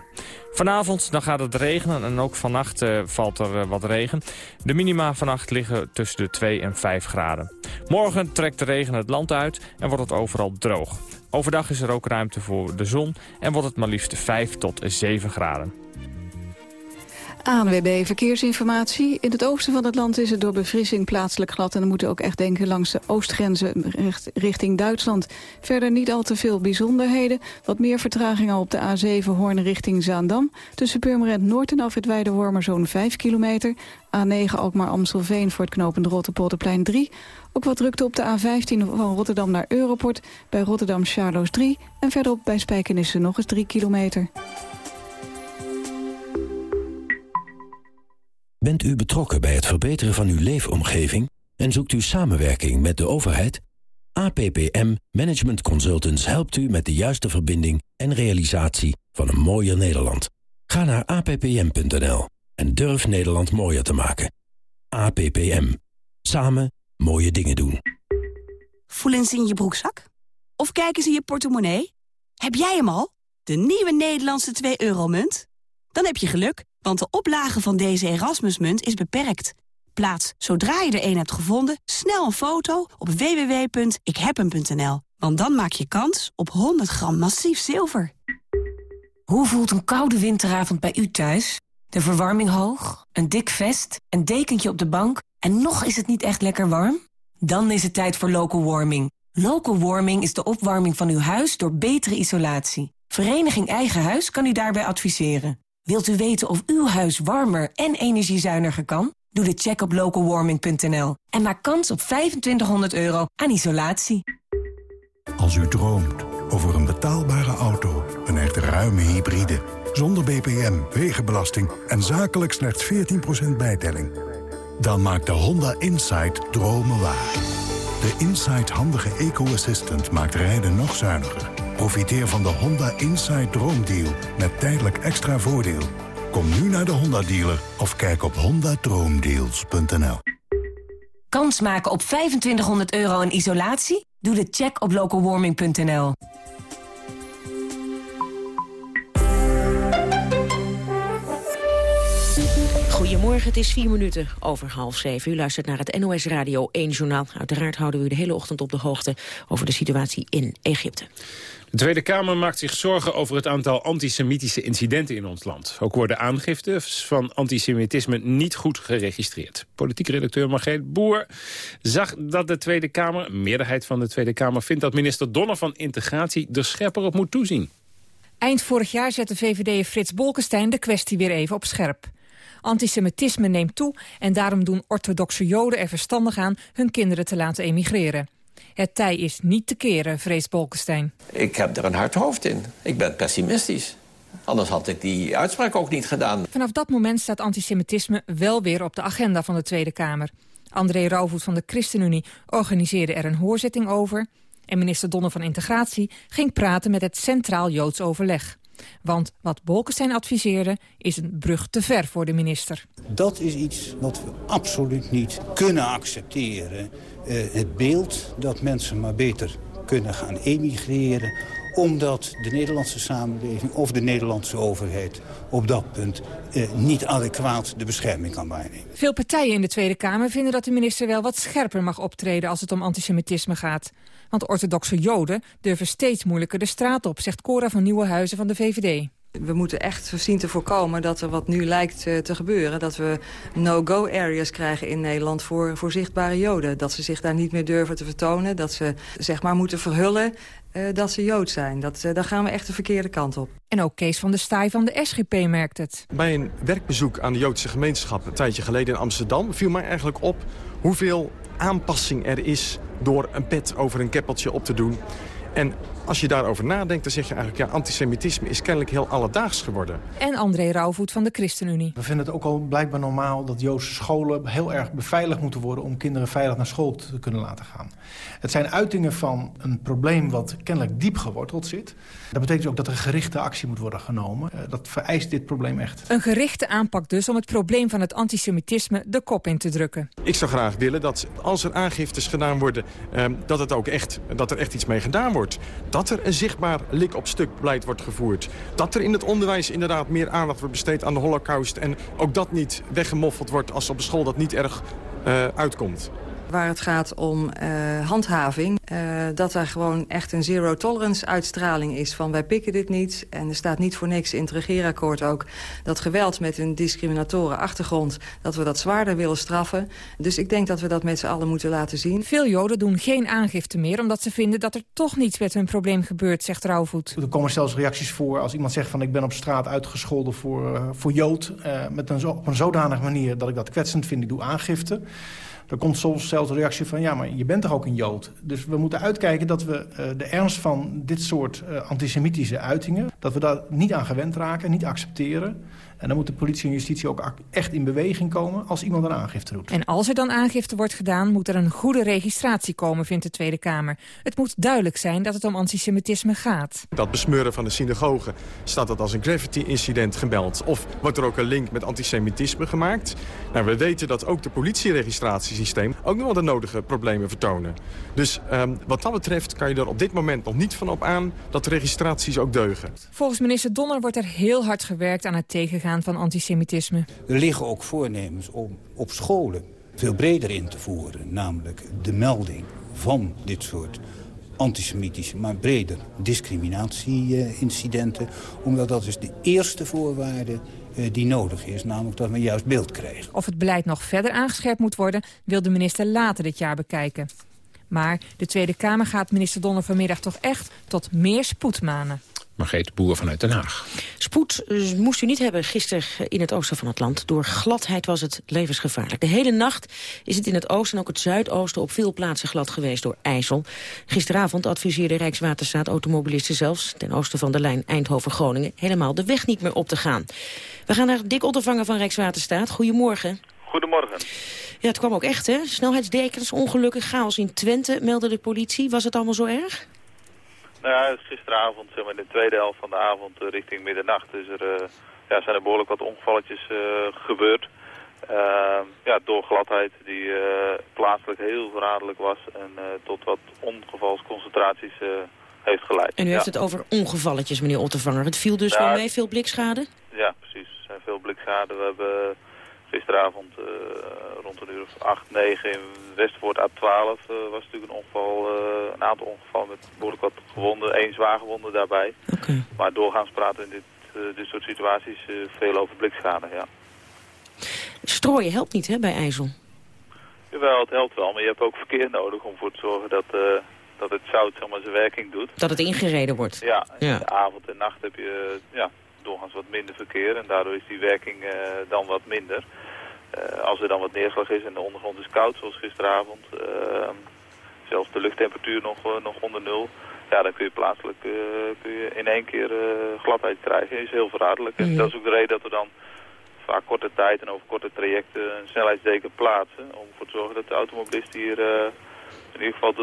Vanavond dan gaat het regenen en ook vannacht uh, valt er uh, wat regen. De minima vannacht liggen tussen de 2 en 5 graden. Morgen trekt de regen het land uit en wordt het overal droog. Overdag is er ook ruimte voor de zon en wordt het maar liefst 5 tot 7 graden. ANWB Verkeersinformatie. In het oosten van het land is het door bevrissing plaatselijk glad... en dan moeten ook echt denken langs de oostgrenzen richting Duitsland. Verder niet al te veel bijzonderheden. Wat meer vertraging al op de A7 Hoorn richting Zaandam. Tussen Purmerend Noord en Afrit Weidewormer zo'n 5 kilometer. A9 Alkmaar-Amstelveen voor het knooppunt Rotterpolderplein 3. Ook wat drukte op de A15 van Rotterdam naar Europort. Bij Rotterdam Charloes 3. En verderop bij Spijkenisse nog eens 3 kilometer. Bent u betrokken bij het verbeteren van uw leefomgeving en zoekt u samenwerking met de overheid? APPM Management Consultants helpt u met de juiste verbinding en realisatie van een mooier Nederland. Ga naar appm.nl en durf Nederland mooier te maken. APPM. Samen mooie dingen doen. Voelen ze in je broekzak? Of kijken ze in je portemonnee? Heb jij hem al? De nieuwe Nederlandse 2-euro-munt? Dan heb je geluk, want de oplage van deze Erasmusmunt is beperkt. Plaats, zodra je er een hebt gevonden, snel een foto op www.ikhebhem.nl. Want dan maak je kans op 100 gram massief zilver. Hoe voelt een koude winteravond bij u thuis? De verwarming hoog, een dik vest, een dekentje op de bank... en nog is het niet echt lekker warm? Dan is het tijd voor local warming. Local warming is de opwarming van uw huis door betere isolatie. Vereniging Eigen Huis kan u daarbij adviseren. Wilt u weten of uw huis warmer en energiezuiniger kan? Doe de check op localwarming.nl en maak kans op 2500 euro aan isolatie. Als u droomt over een betaalbare auto, een echt ruime hybride... zonder BPM, wegenbelasting en zakelijk slechts 14% bijtelling... dan maakt de Honda Insight dromen waar. De Insight handige eco-assistant maakt rijden nog zuiniger... Profiteer van de Honda Inside Droomdeal met tijdelijk extra voordeel. Kom nu naar de Honda dealer of kijk op hondadroomdeals.nl. Kans maken op 2500 euro in isolatie? Doe de check op localwarming.nl. Goedemorgen, het is vier minuten over half zeven. U luistert naar het NOS Radio 1 Journaal. Uiteraard houden we u de hele ochtend op de hoogte over de situatie in Egypte. De Tweede Kamer maakt zich zorgen over het aantal antisemitische incidenten in ons land. Ook worden aangiften van antisemitisme niet goed geregistreerd. Politiek redacteur Margreet Boer zag dat de Tweede Kamer, een meerderheid van de Tweede Kamer... vindt dat minister Donner van Integratie er scherper op moet toezien. Eind vorig jaar zette VVD Frits Bolkestein de kwestie weer even op scherp. Antisemitisme neemt toe en daarom doen orthodoxe joden er verstandig aan hun kinderen te laten emigreren. Het tij is niet te keren, vreest Bolkestein. Ik heb er een hard hoofd in. Ik ben pessimistisch. Anders had ik die uitspraak ook niet gedaan. Vanaf dat moment staat antisemitisme wel weer op de agenda van de Tweede Kamer. André Rauwvoet van de ChristenUnie organiseerde er een hoorzitting over... en minister Donner van Integratie ging praten met het Centraal Joods Overleg. Want wat Bolkestein adviseerde is een brug te ver voor de minister. Dat is iets wat we absoluut niet kunnen accepteren. Uh, het beeld dat mensen maar beter kunnen gaan emigreren omdat de Nederlandse samenleving of de Nederlandse overheid op dat punt eh, niet adequaat de bescherming kan waarnemen. Veel partijen in de Tweede Kamer vinden dat de minister wel wat scherper mag optreden als het om antisemitisme gaat. Want orthodoxe joden durven steeds moeilijker de straat op, zegt Cora van Nieuwenhuizen van de VVD. We moeten echt zien te voorkomen dat er wat nu lijkt eh, te gebeuren. Dat we no-go areas krijgen in Nederland voor, voor zichtbare joden. Dat ze zich daar niet meer durven te vertonen. Dat ze zeg maar moeten verhullen uh, dat ze Jood zijn. Dat, uh, daar gaan we echt de verkeerde kant op. En ook Kees van der Staaij van de SGP merkt het. Bij een werkbezoek aan de Joodse gemeenschap een tijdje geleden in Amsterdam... viel mij eigenlijk op hoeveel aanpassing er is door een pet over een keppeltje op te doen. En als je daarover nadenkt, dan zeg je eigenlijk... ja, antisemitisme is kennelijk heel alledaags geworden. En André Rauwvoet van de ChristenUnie. We vinden het ook al blijkbaar normaal dat Joodse scholen heel erg beveiligd moeten worden... om kinderen veilig naar school te kunnen laten gaan. Het zijn uitingen van een probleem wat kennelijk diep geworteld zit. Dat betekent ook dat er gerichte actie moet worden genomen. Eh, dat vereist dit probleem echt. Een gerichte aanpak dus om het probleem van het antisemitisme de kop in te drukken. Ik zou graag willen dat als er aangiftes gedaan worden... Eh, dat, het ook echt, dat er echt iets mee gedaan wordt dat er een zichtbaar lik op stuk beleid wordt gevoerd. Dat er in het onderwijs inderdaad meer aandacht wordt besteed aan de holocaust... en ook dat niet weggemoffeld wordt als op school dat niet erg uh, uitkomt waar het gaat om uh, handhaving. Uh, dat er gewoon echt een zero tolerance uitstraling is van wij pikken dit niet. En er staat niet voor niks in het regeerakkoord ook dat geweld met een discriminatoren achtergrond, dat we dat zwaarder willen straffen. Dus ik denk dat we dat met z'n allen moeten laten zien. Veel Joden doen geen aangifte meer omdat ze vinden dat er toch niets met hun probleem gebeurt, zegt Rauwvoet. Er komen zelfs reacties voor als iemand zegt van ik ben op straat uitgescholden voor, uh, voor Jood. met een, op een zodanige manier dat ik dat kwetsend vind, ik doe aangifte. Er komt soms zelfs de reactie van... ja, maar je bent toch ook een Jood? Dus we moeten uitkijken dat we uh, de ernst van dit soort uh, antisemitische uitingen... dat we daar niet aan gewend raken, niet accepteren... En dan moet de politie en justitie ook echt in beweging komen als iemand een aangifte doet. En als er dan aangifte wordt gedaan, moet er een goede registratie komen, vindt de Tweede Kamer. Het moet duidelijk zijn dat het om antisemitisme gaat. Dat besmeuren van de synagoge, staat dat als een graffiti-incident gebeld? Of wordt er ook een link met antisemitisme gemaakt? Nou, we weten dat ook de politieregistratiesysteem ook nog wel de nodige problemen vertonen. Dus um, wat dat betreft kan je er op dit moment nog niet van op aan dat de registraties ook deugen. Volgens minister Donner wordt er heel hard gewerkt aan het van antisemitisme. Er liggen ook voornemens om op scholen veel breder in te voeren. Namelijk de melding van dit soort antisemitische, maar breder discriminatie-incidenten. Omdat dat is de eerste voorwaarde eh, die nodig is. Namelijk dat men juist beeld krijgt. Of het beleid nog verder aangescherpt moet worden... wil de minister later dit jaar bekijken. Maar de Tweede Kamer gaat minister Donner vanmiddag toch echt tot meer spoed manen. Margreet Boer vanuit Den Haag. Spoed eh, moest u niet hebben gisteren in het oosten van het land. Door gladheid was het levensgevaarlijk. De hele nacht is het in het oosten en ook het zuidoosten op veel plaatsen glad geweest door IJssel. Gisteravond adviseerde Rijkswaterstaat automobilisten zelfs ten oosten van de lijn Eindhoven-Groningen helemaal de weg niet meer op te gaan. We gaan naar Dick Ottervanger van Rijkswaterstaat. Goedemorgen. Goedemorgen. Ja, het kwam ook echt, hè? Snelheidsdekens, ongelukken, chaos in Twente, meldde de politie. Was het allemaal zo erg? Nou ja, gisteravond, zeg maar, in de tweede helft van de avond uh, richting middernacht is er, uh, ja, zijn er behoorlijk wat ongevalletjes uh, gebeurd. Ehm, ja, door gladheid die plaatselijk heel verraderlijk was en tot wat ongevalsconcentraties heeft geleid. En u heeft het over ongevalletjes, meneer Ottervanger. Het viel dus wel mee, veel blikschade? Ja, precies. Er zijn veel blikschade. We hebben gisteravond uh, rond een uur of 8, 9 in Westvoort A12 uh, was natuurlijk een ongeval, uh, een aantal ongevallen met behoorlijk wat gewonden, één zwaar gewonde daarbij. Okay. Maar doorgaans praten in dit, dit soort situaties veel over blikschade, ja. Strooien helpt niet hè, bij IJssel? Jawel, het helpt wel, maar je hebt ook verkeer nodig om voor te zorgen dat, dat het zout zeg maar, zijn werking doet. Dat het ingereden wordt? Ja, in ja. de avond en nacht heb je ja, doorgaans wat minder verkeer en daardoor is die werking dan wat minder. Als er dan wat neerslag is en de ondergrond is koud, zoals gisteravond, zelfs de luchttemperatuur nog, nog onder nul, ja, dan kun je plaatselijk kun je in één keer gladheid krijgen. is heel verraderlijk. En dat is ook de reden dat we dan vaak korte tijd en over korte trajecten een snelheidsdeken plaatsen. Om ervoor te zorgen dat de automobilist hier in ieder geval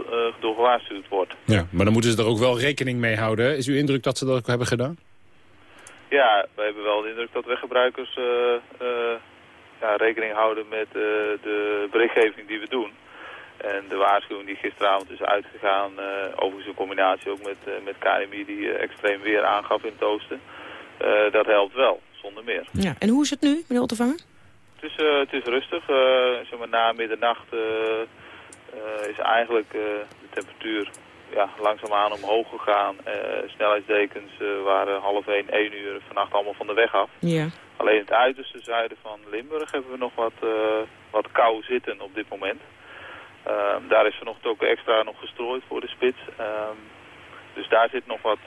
door gewaarschuwd wordt. Ja, maar dan moeten ze er ook wel rekening mee houden. Is uw indruk dat ze dat ook hebben gedaan? Ja, we hebben wel de indruk dat weggebruikers uh, uh, ja, rekening houden met uh, de berichtgeving die we doen. En de waarschuwing die gisteravond is uitgegaan, overigens in combinatie ook met, met KNMI die extreem weer aangaf in het oosten. dat helpt wel, zonder meer. Ja, en hoe is het nu, meneer Ottervanger? Het is, het is rustig. zeg maar, na middernacht is eigenlijk de temperatuur ja, langzaamaan omhoog gegaan. Uh, snelheidsdekens uh, waren half 1, 1 uur vannacht allemaal van de weg af. Ja. Alleen het uiterste zuiden van Limburg hebben we nog wat, uh, wat kou zitten op dit moment. Ehm, daar is vanochtend ook extra nog gestrooid voor de spits. Um, dus daar zit nog wat,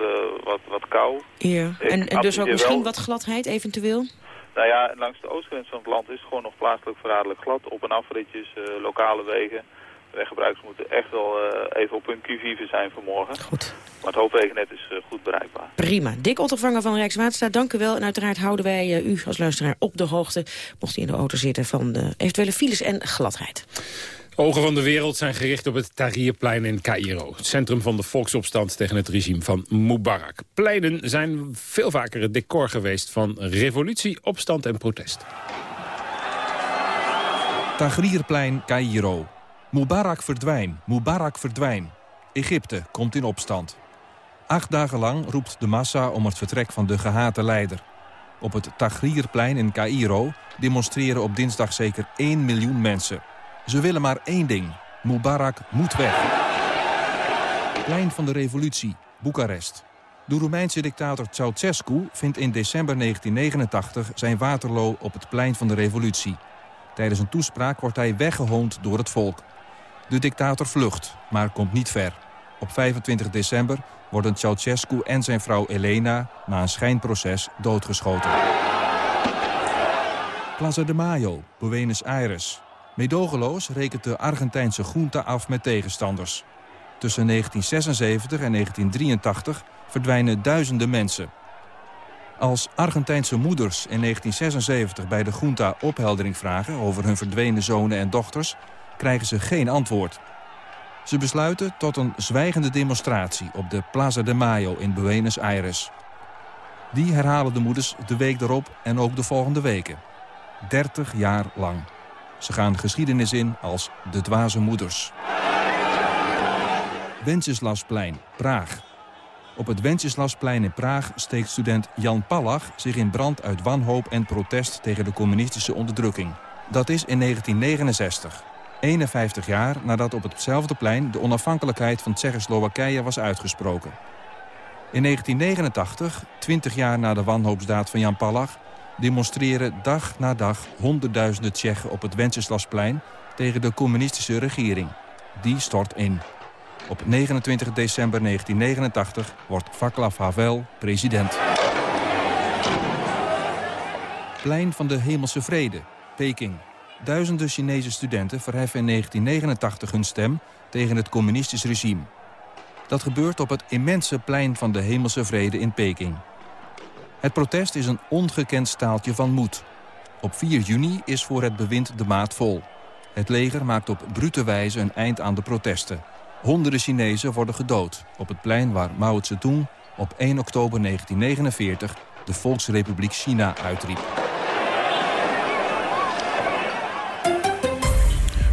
wat, wat kou. Ja. En, en dus ook misschien wat gladheid eventueel? Nou ja, langs de oostgrens van het land is het gewoon nog plaatselijk verraderlijk glad. Op- en afritjes, lokale wegen weggebruikers moeten echt wel uh, even op hun q zijn vanmorgen. Goed. Maar het hoofdwegennet is uh, goed bereikbaar. Prima. Dick Ottervanger van Rijkswaterstaat, dank u wel. En uiteraard houden wij uh, u als luisteraar op de hoogte... mocht u in de auto zitten van de eventuele files en gladheid. Ogen van de wereld zijn gericht op het Tahrirplein in Cairo. Het centrum van de volksopstand tegen het regime van Mubarak. Pleinen zijn veel vaker het decor geweest van revolutie, opstand en protest. Tahrirplein, Cairo. Mubarak verdwijn, Mubarak verdwijn. Egypte komt in opstand. Acht dagen lang roept de massa om het vertrek van de gehate leider. Op het Tahrirplein in Cairo demonstreren op dinsdag zeker 1 miljoen mensen. Ze willen maar één ding. Mubarak moet weg. Plein van de revolutie, Boekarest. De Roemeinse dictator Ceausescu vindt in december 1989 zijn Waterloo op het plein van de revolutie. Tijdens een toespraak wordt hij weggehoond door het volk. De dictator vlucht, maar komt niet ver. Op 25 december worden Ceausescu en zijn vrouw Elena... na een schijnproces doodgeschoten. Plaza de Mayo, Buenos Aires. Medogeloos rekent de Argentijnse junta af met tegenstanders. Tussen 1976 en 1983 verdwijnen duizenden mensen. Als Argentijnse moeders in 1976 bij de junta opheldering vragen... over hun verdwenen zonen en dochters krijgen ze geen antwoord. Ze besluiten tot een zwijgende demonstratie op de Plaza de Mayo in Buenos Aires. Die herhalen de moeders de week erop en ook de volgende weken. 30 jaar lang. Ze gaan geschiedenis in als de dwaze moeders. Wenceslasplein, Praag. Op het Wenceslasplein in Praag steekt student Jan Pallach zich in brand uit wanhoop en protest tegen de communistische onderdrukking. Dat is in 1969. 51 jaar nadat op hetzelfde plein de onafhankelijkheid van Tsjechoslowakije was uitgesproken. In 1989, 20 jaar na de wanhoopsdaad van Jan Palach... demonstreren dag na dag honderdduizenden Tsjechen op het Wenceslasplein... tegen de communistische regering. Die stort in. Op 29 december 1989 wordt Václav Havel president. Plein van de Hemelse Vrede, Peking. Duizenden Chinese studenten verheffen in 1989 hun stem tegen het communistisch regime. Dat gebeurt op het immense plein van de Hemelse Vrede in Peking. Het protest is een ongekend staaltje van moed. Op 4 juni is voor het bewind de maat vol. Het leger maakt op brute wijze een eind aan de protesten. Honderden Chinezen worden gedood op het plein waar Mao Zedong op 1 oktober 1949 de Volksrepubliek China uitriep.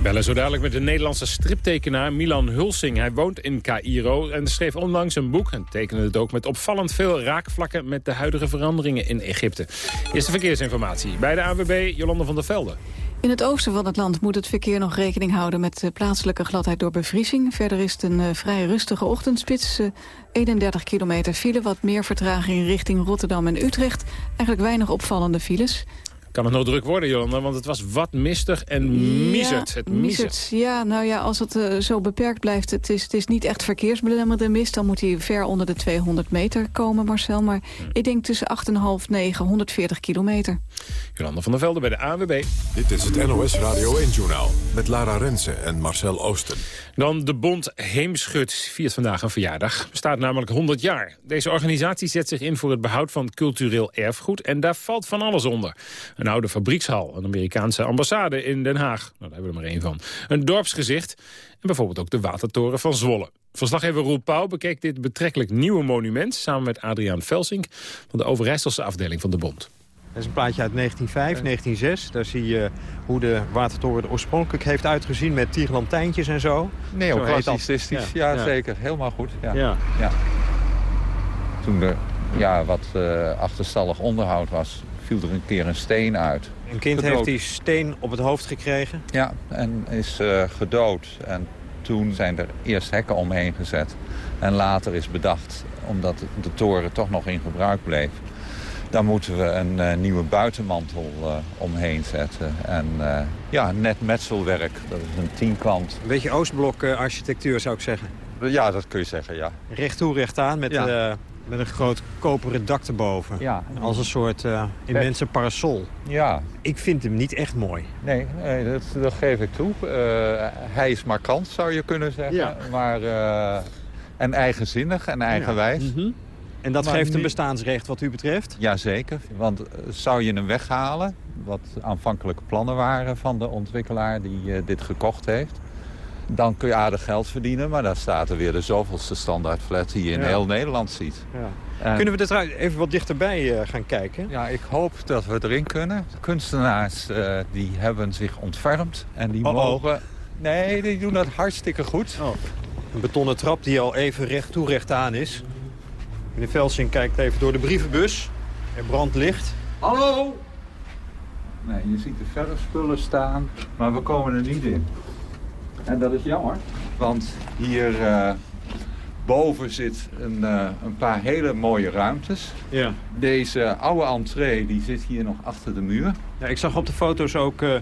Bellen zo dadelijk met de Nederlandse striptekenaar Milan Hulsing. Hij woont in Cairo en schreef onlangs een boek... en tekende het ook met opvallend veel raakvlakken... met de huidige veranderingen in Egypte. Eerste verkeersinformatie bij de AWB Jolanda van der Velde. In het oosten van het land moet het verkeer nog rekening houden met plaatselijke gladheid door bevriezing. Verder is het een uh, vrij rustige ochtendspits. Uh, 31 kilometer file, wat meer vertraging richting Rotterdam en Utrecht. Eigenlijk weinig opvallende files. Kan het nog druk worden, Jolanda? Want het was wat mistig en miezerd. Ja, het miezerd. Ja, nou ja, als het uh, zo beperkt blijft... Het is, het is niet echt verkeersbelemmerde mist... dan moet hij ver onder de 200 meter komen, Marcel. Maar ik denk tussen 8,5, 9, 140 kilometer. Jolanda van der Velde bij de ANWB. Dit is het NOS Radio 1-journaal met Lara Rensen en Marcel Oosten. Dan de bond Heemschut viert vandaag een verjaardag. Bestaat namelijk 100 jaar. Deze organisatie zet zich in voor het behoud van cultureel erfgoed. En daar valt van alles onder. Een oude fabriekshal, een Amerikaanse ambassade in Den Haag. Nou, daar hebben we er maar één van. Een dorpsgezicht en bijvoorbeeld ook de watertoren van Zwolle. Verslaggever Roel Pauw bekeek dit betrekkelijk nieuwe monument... samen met Adriaan Velsink van de Overijsselse afdeling van de Bond. Dat is een plaatje uit 1905, 1906. Daar zie je hoe de watertoren er oorspronkelijk heeft uitgezien met tierlantijntjes en zo. Neoclassicistisch, ja, ja, zeker. Helemaal goed. Ja. Ja. ja. Toen er ja, wat uh, achterstallig onderhoud was, viel er een keer een steen uit. Een kind gedood. heeft die steen op het hoofd gekregen? Ja, en is uh, gedood. En toen zijn er eerst hekken omheen gezet. En later is bedacht, omdat de toren toch nog in gebruik bleef... dan moeten we een uh, nieuwe buitenmantel uh, omheen zetten. En uh, ja, net metselwerk, dat is een tienkwant. Een beetje Oostblok architectuur zou ik zeggen. Ja, dat kun je zeggen, ja. Recht toe, recht aan, met, ja. met een groot koperen dak erboven. Ja. Als een soort immense parasol. Ja. Ik vind hem niet echt mooi. Nee, nee dat, dat geef ik toe. hij is markant, zou je kunnen zeggen. Ja. Maar, en eigenzinnig en eigenwijs. Ja. Mm -hmm. En dat maar geeft een bestaansrecht wat u betreft? Jazeker, want zou je hem weghalen... wat aanvankelijke plannen waren van de ontwikkelaar die uh, dit gekocht heeft... dan kun je aardig geld verdienen, maar dan staat er weer de zoveelste standaard flat... die je in ja. heel Nederland ziet. Ja. En... Kunnen we er even wat dichterbij uh, gaan kijken? Ja, ik hoop dat we erin kunnen. De kunstenaars uh, die hebben zich ontfermd en die oh, mogen... Nee, die doen dat hartstikke goed. Oh. Een betonnen trap die al even recht toe recht aan is. Meneer Velsing kijkt even door de brievenbus. Er brandt licht. Hallo! Nee, je ziet er verder spullen staan, maar we komen er niet in. En dat is jammer, want hier uh, boven zit een, uh, een, paar hele mooie ruimtes. Ja. Deze oude entree die zit hier nog achter de muur. Ja, ik zag op de foto's ook uh,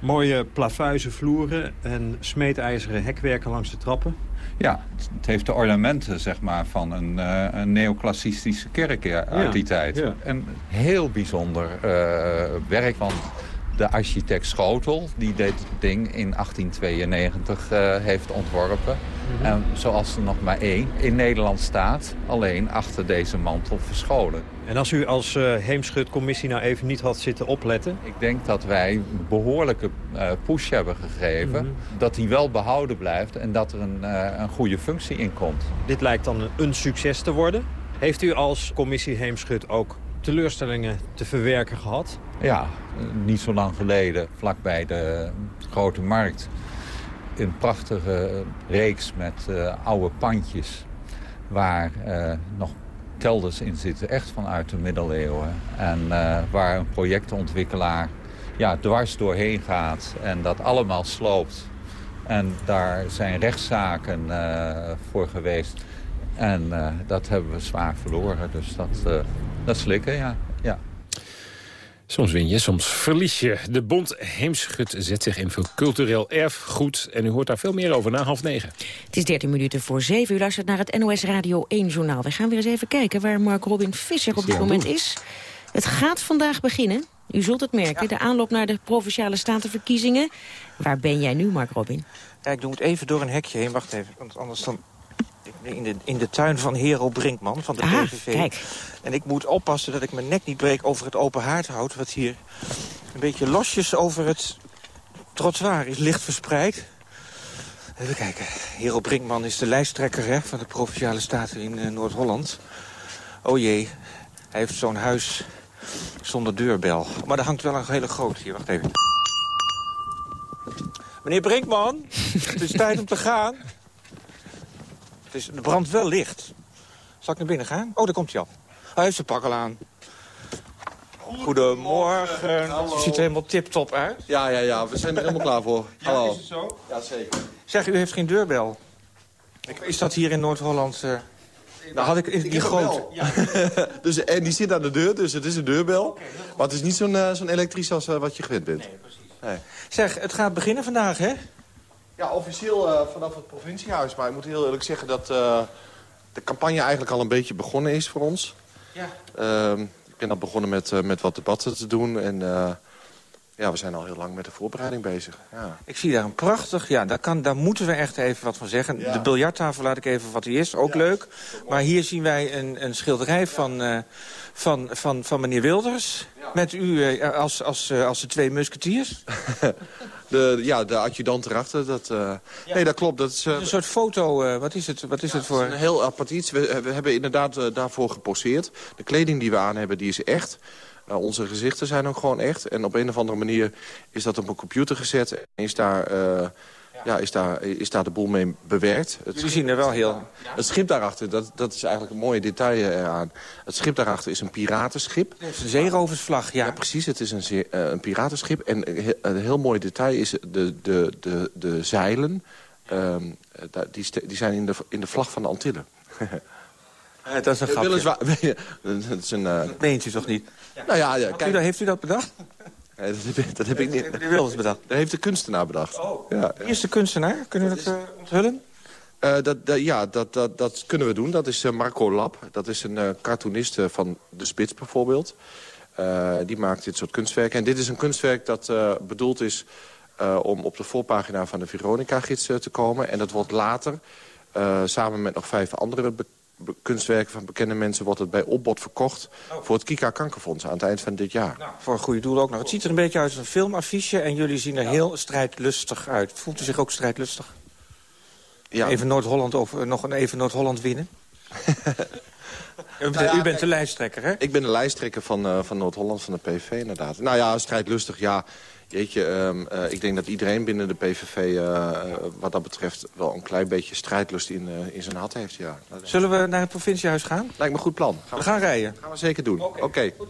mooie plafuizen vloeren en smeedijzeren hekwerken langs de trappen. Ja, het heeft de ornamenten zeg maar, van een, uh, een neoclassistische kerk uit ja, die tijd. Ja. En heel bijzonder uh, werk van de architect Schotel... die dit ding in 1892 uh, heeft ontworpen. Mm -hmm. En zoals er nog maar één in Nederland staat... alleen achter deze mantel verscholen. En als u als uh, Heemschutcommissie nou even niet had zitten opletten? Ik denk dat wij een behoorlijke uh, push hebben gegeven. Mm -hmm. Dat die wel behouden blijft en dat er een, uh, een goede functie in komt. Dit lijkt dan een succes te worden. Heeft u als commissie Heemschut ook teleurstellingen te verwerken gehad? Ja, niet zo lang geleden, vlakbij de Grote Markt... een prachtige reeks met uh, oude pandjes... waar uh, nog kelders in zitten, echt vanuit de middeleeuwen. En uh, waar een projectontwikkelaar ja, dwars doorheen gaat en dat allemaal sloopt. En daar zijn rechtszaken voor geweest... En dat hebben we zwaar verloren. Dus dat, dat slikken, ja. ja. Soms win je, soms verlies je. De bond Heemschut zet zich in voor cultureel erfgoed. En u hoort daar veel meer over na half negen. Het is 13 minuten voor 7. U luistert naar het NOS Radio 1 journaal. We gaan weer eens even kijken waar Mark Robin Visser op dit moment is. Het gaat vandaag beginnen. U zult het merken, ja. de aanloop naar de Provinciale Statenverkiezingen. Waar ben jij nu, Mark Robin? Ja, ik doe het even door een hekje heen. Wacht even, want anders dan in de, in de tuin van Hero Brinkman van de Aha, PVV. Kijk. En ik moet oppassen dat ik mijn nek niet breek over het open haardhout... wat hier een beetje losjes over het trottoir is licht verspreid. Even kijken. Hero Brinkman is de lijsttrekker hè, van de Provinciale Staten in uh, Noord-Holland. Oh jee, hij heeft zo'n huis zonder deurbel. Maar er hangt wel een hele groot hier. Wacht even. Meneer Brinkman, het is tijd om te gaan. Het is, de brand wel licht. Zal ik naar binnen gaan? Oh, daar komt hij al. Hij heeft zijn pak al aan. Goedemorgen. Hallo. Ziet er helemaal tip-top uit. Ja, ja, ja. We zijn er helemaal klaar voor. Ja, Hallo. is het zo? Ja, zeker. Zeg, u heeft geen deurbel. Is dat hier in Noord-Holland uh, Nou had ik in die groot. [LAUGHS] dus, en die zit aan de deur, dus het is een deurbel. maar het is niet zo'n uh, zo'n elektrisch als uh, wat je gewend bent. Nee, precies. Nee. Zeg, het gaat beginnen vandaag, hè? Ja, officieel uh, vanaf het provinciehuis. Maar ik moet heel eerlijk zeggen dat de campagne eigenlijk al een beetje begonnen is voor ons. Ja. Ehm, ik ben al begonnen met, met wat debatten te doen en ja, we zijn al heel lang met de voorbereiding bezig. Ja. Ik zie daar een prachtig... Ja, daar, kan, daar moeten we echt even wat van zeggen. De biljarttafel laat ik even wat hij is. Ook leuk. Maar hier zien wij een, een schilderij van, uh, van, van, van meneer Wilders. Met u als, als, als de twee musketiers. [LAUGHS] de, ja, de adjudant erachter. Dat, Nee, dat klopt. Dat is, een soort foto. wat is het, wat is het voor... Het is een heel apart iets. We, we hebben inderdaad daarvoor geposeerd. De kleding die we aan hebben, die is echt... Uh, onze gezichten zijn ook gewoon echt. En op een of andere manier is dat op een computer gezet. En is daar, uh, ja. is daar, is daar de boel mee bewerkt. Het Jullie zien er wel heel... Het schip daarachter, dat, dat is eigenlijk een mooie detail eraan. Het schip daarachter is een piratenschip. Het is een zeeroversvlag, ja. ja. precies, het is een, uh, een piratenschip. En een heel mooi detail is de, de, de, de zeilen. Um, die, die zijn in de, in de vlag van de Antillen. Uh, [LAUGHS] dat is een grapje. [LAUGHS] Dat is een... Uh... Dat meent u toch niet? Nou ja, ja kijk. U, heeft u dat bedacht? Nee, dat, heb, dat heb ik niet. Meneer Wilders bedacht? Dat heeft de kunstenaar bedacht. Oh, ja, Wie is de kunstenaar? Kunnen we dat uh, onthullen? Uh, dat, dat, ja, dat, dat, dat kunnen we doen. Dat is uh, Marco Lab. Dat is een cartoonist van De Spits bijvoorbeeld. die maakt dit soort kunstwerken. En dit is een kunstwerk dat bedoeld is om op de voorpagina van de Veronica-gids te komen. En dat wordt later, samen met nog vijf andere kunstwerken van bekende mensen... wordt het bij opbod verkocht voor het Kika Kankerfonds aan het eind van dit jaar. Nou, voor een goede doel ook nog. Het ziet er een beetje uit als een filmaffiche... en jullie zien er heel strijdlustig uit. Voelt u zich ook strijdlustig? Ja. Even Noord-Holland of nog een even Noord-Holland winnen? [LAUGHS] u, bent, nou ja, u bent de lijsttrekker, hè? Ik ben de lijsttrekker van, uh, van Noord-Holland, van de PV inderdaad. Nou ja, strijdlustig, ja. Jeetje, um, uh, ik denk dat iedereen binnen de PVV uh, wat dat betreft... wel een klein beetje strijdlust in, uh, in zijn had heeft, ja. Zullen we naar het provinciehuis gaan? Lijkt me een goed plan. Gaan we, gaan rijden? Gaan we zeker doen. Oké. Okay. Okay.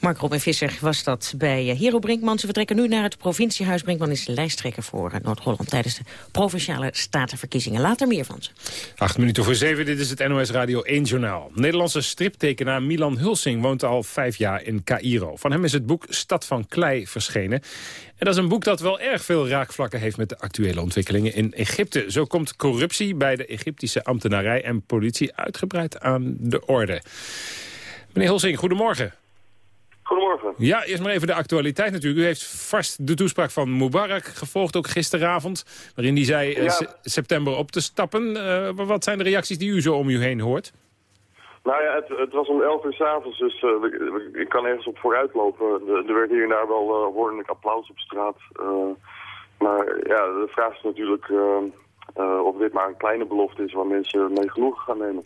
Mark Robin Visser was dat bij Hero Brinkman. Ze vertrekken nu naar het provinciehuis. Brinkman is lijsttrekker voor Noord-Holland... tijdens de Provinciale Statenverkiezingen. Later meer van ze. Acht minuten voor zeven, dit is het NOS Radio 1 Journaal. Nederlandse striptekenaar Milan Hulsing woont al vijf jaar in Cairo. Van hem is het boek Stad van Klei verschenen. En dat is een boek dat wel erg veel raakvlakken heeft... met de actuele ontwikkelingen in Egypte. Zo komt corruptie bij de Egyptische ambtenarij en politie... uitgebreid aan de orde. Meneer Hulsing, goedemorgen. Goedemorgen. Ja, eerst maar even de actualiteit natuurlijk. U heeft vast de toespraak van Mubarak gevolgd, ook gisteravond... waarin hij zei ja. september op te stappen. Uh, wat zijn de reacties die u zo om u heen hoort? Nou ja, het, het was om 11 uur s'avonds, dus uh, ik kan ergens op vooruit lopen. Er werd hier en daar wel hoorlijk applaus op straat. maar ja, de vraag is natuurlijk of dit maar een kleine belofte is waar mensen mee genoegen gaan nemen.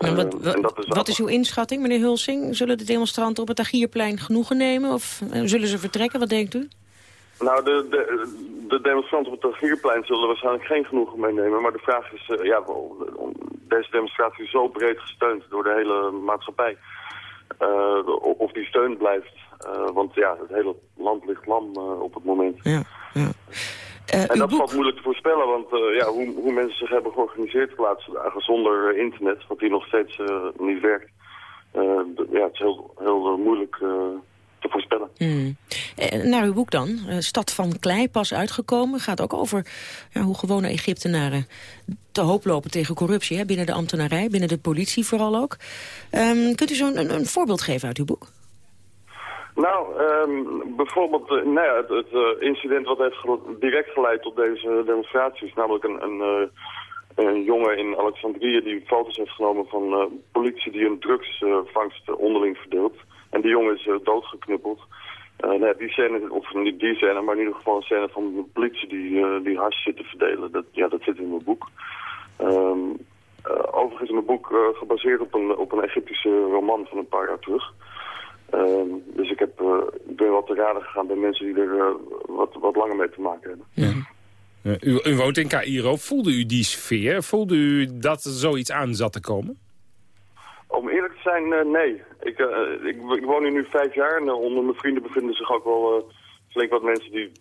En wat, wat, is, wat is uw inschatting, meneer Hulsing? Zullen de demonstranten op het Agierplein genoegen nemen? Of zullen ze vertrekken? Wat denkt u? Nou, de, de, de demonstranten op het Agierplein zullen waarschijnlijk geen genoegen meenemen. Maar de vraag is, uh, ja, deze demonstratie is zo breed gesteund door de hele maatschappij. Uh, of die steun blijft. Uh, want ja, het hele land ligt lam op het moment. Ja, ja. Uh, en dat valt moeilijk te voorspellen, want uh, ja, hoe, hoe, mensen zich hebben georganiseerd de laatste dagen zonder uh, internet, wat hier nog steeds niet werkt, ja, het is heel, heel moeilijk te voorspellen. Mm. naar uw boek dan, Stad van Klei, pas uitgekomen, gaat ook over ja, hoe gewone Egyptenaren te hoop lopen tegen corruptie, hè, binnen de ambtenarij, binnen de politie vooral ook. Um, kunt u zo'n een, een voorbeeld geven uit uw boek? Nou, um, bijvoorbeeld uh, nou het, uh, incident wat heeft direct geleid tot deze demonstraties. Namelijk een, uh, een jongen in Alexandrië die foto's heeft genomen van politie die een drugsvangst onderling verdeelt. En die jongen is doodgeknuppeld. nou, die scène, of niet die scène, maar in ieder geval een scène van de politie die, die hash zit te verdelen. Dat, ja, dat zit in mijn boek. Um, overigens is mijn boek gebaseerd op een, op een Egyptische roman van een paar jaar terug. Uh, dus ik heb, uh, ben wat te raden gegaan bij mensen die er uh, wat, wat langer mee te maken hebben. Ja. U, u, woont in Cairo. Voelde u die sfeer? Voelde u dat er zoiets aan zat te komen? Om eerlijk te zijn, uh, nee. Ik, ik, ik, woon hier nu vijf jaar en onder mijn vrienden bevinden zich ook wel flink wat mensen die,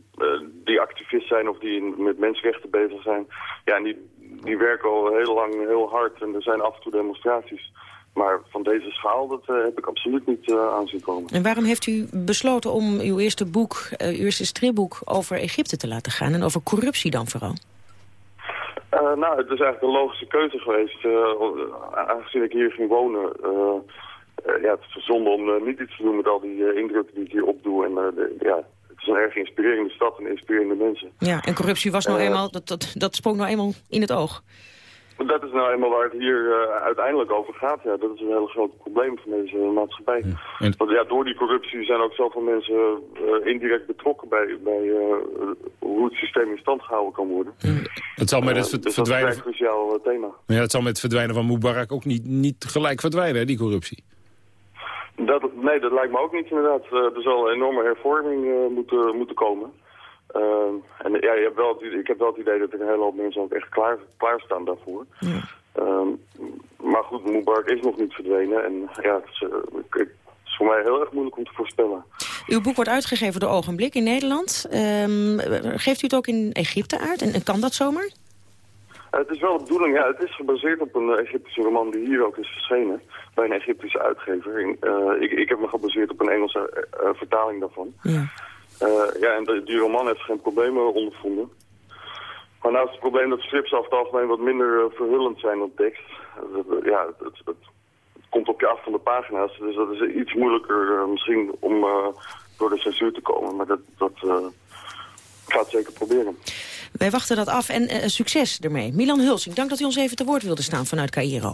die activist zijn of die met mensenrechten bezig zijn. Ja, en die, die werken al heel lang heel hard en er zijn af en toe demonstraties. Maar van deze schaal, dat heb ik absoluut niet uh, aanzien komen. En waarom heeft u besloten om uw eerste boek, uw eerste stripboek over Egypte te laten gaan en over corruptie dan vooral? Nou, het is eigenlijk een logische keuze geweest. Aangezien ik hier ging wonen, ja, het is zonde om niet iets te doen met al die indrukken die ik hier opdoe. En de, ja, het is een erg inspirerende stad en inspirerende mensen. Ja, en corruptie was nou eenmaal, dat, dat, dat sprong nou eenmaal in het oog. Dat is nou eenmaal waar het hier uh, uiteindelijk over gaat. Ja, dat is een hele groot probleem van deze maatschappij. Ja. Want ja, door die corruptie zijn ook zoveel mensen uh, indirect betrokken bij, bij uh, hoe het systeem in stand gehouden kan worden. Ja. Het zal met het dus verdwijnen... dat is een cruciaal thema. Ja, het zal met het verdwijnen van Mubarak ook niet, niet gelijk verdwijnen, hè, die corruptie. Dat, nee, dat lijkt me ook niet inderdaad. er zal een enorme hervorming moeten, moeten komen. Uh, en ja, je hebt wel het, ik heb wel het idee dat er een hele hoop mensen ook echt klaar, klaarstaan daarvoor. Ja. Uh, maar goed, Mubarak is nog niet verdwenen. En ja, het is, het is, voor mij heel erg moeilijk om te voorspellen. Uw boek wordt uitgegeven door Ogenblik in Nederland. Um, geeft u het ook in Egypte uit? En, en kan dat zomaar? het is wel de bedoeling, ja. Het is gebaseerd op een Egyptische roman die hier ook is verschenen. Bij een Egyptische uitgever. Ik, ik heb me gebaseerd op een Engelse vertaling daarvan. Ja. Uh, ja, en die roman heeft geen problemen ondervonden. Maar nou is het probleem dat strips over het algemeen wat minder uh, verhullend zijn dan tekst. Uh, ja, het, het, het, komt op je af van de pagina's. Dus dat is iets moeilijker misschien om door de censuur te komen. Maar dat, dat gaat zeker proberen. Wij wachten dat af en succes ermee. Milan Hulsing, dank dat u ons even te woord wilde staan vanuit Cairo.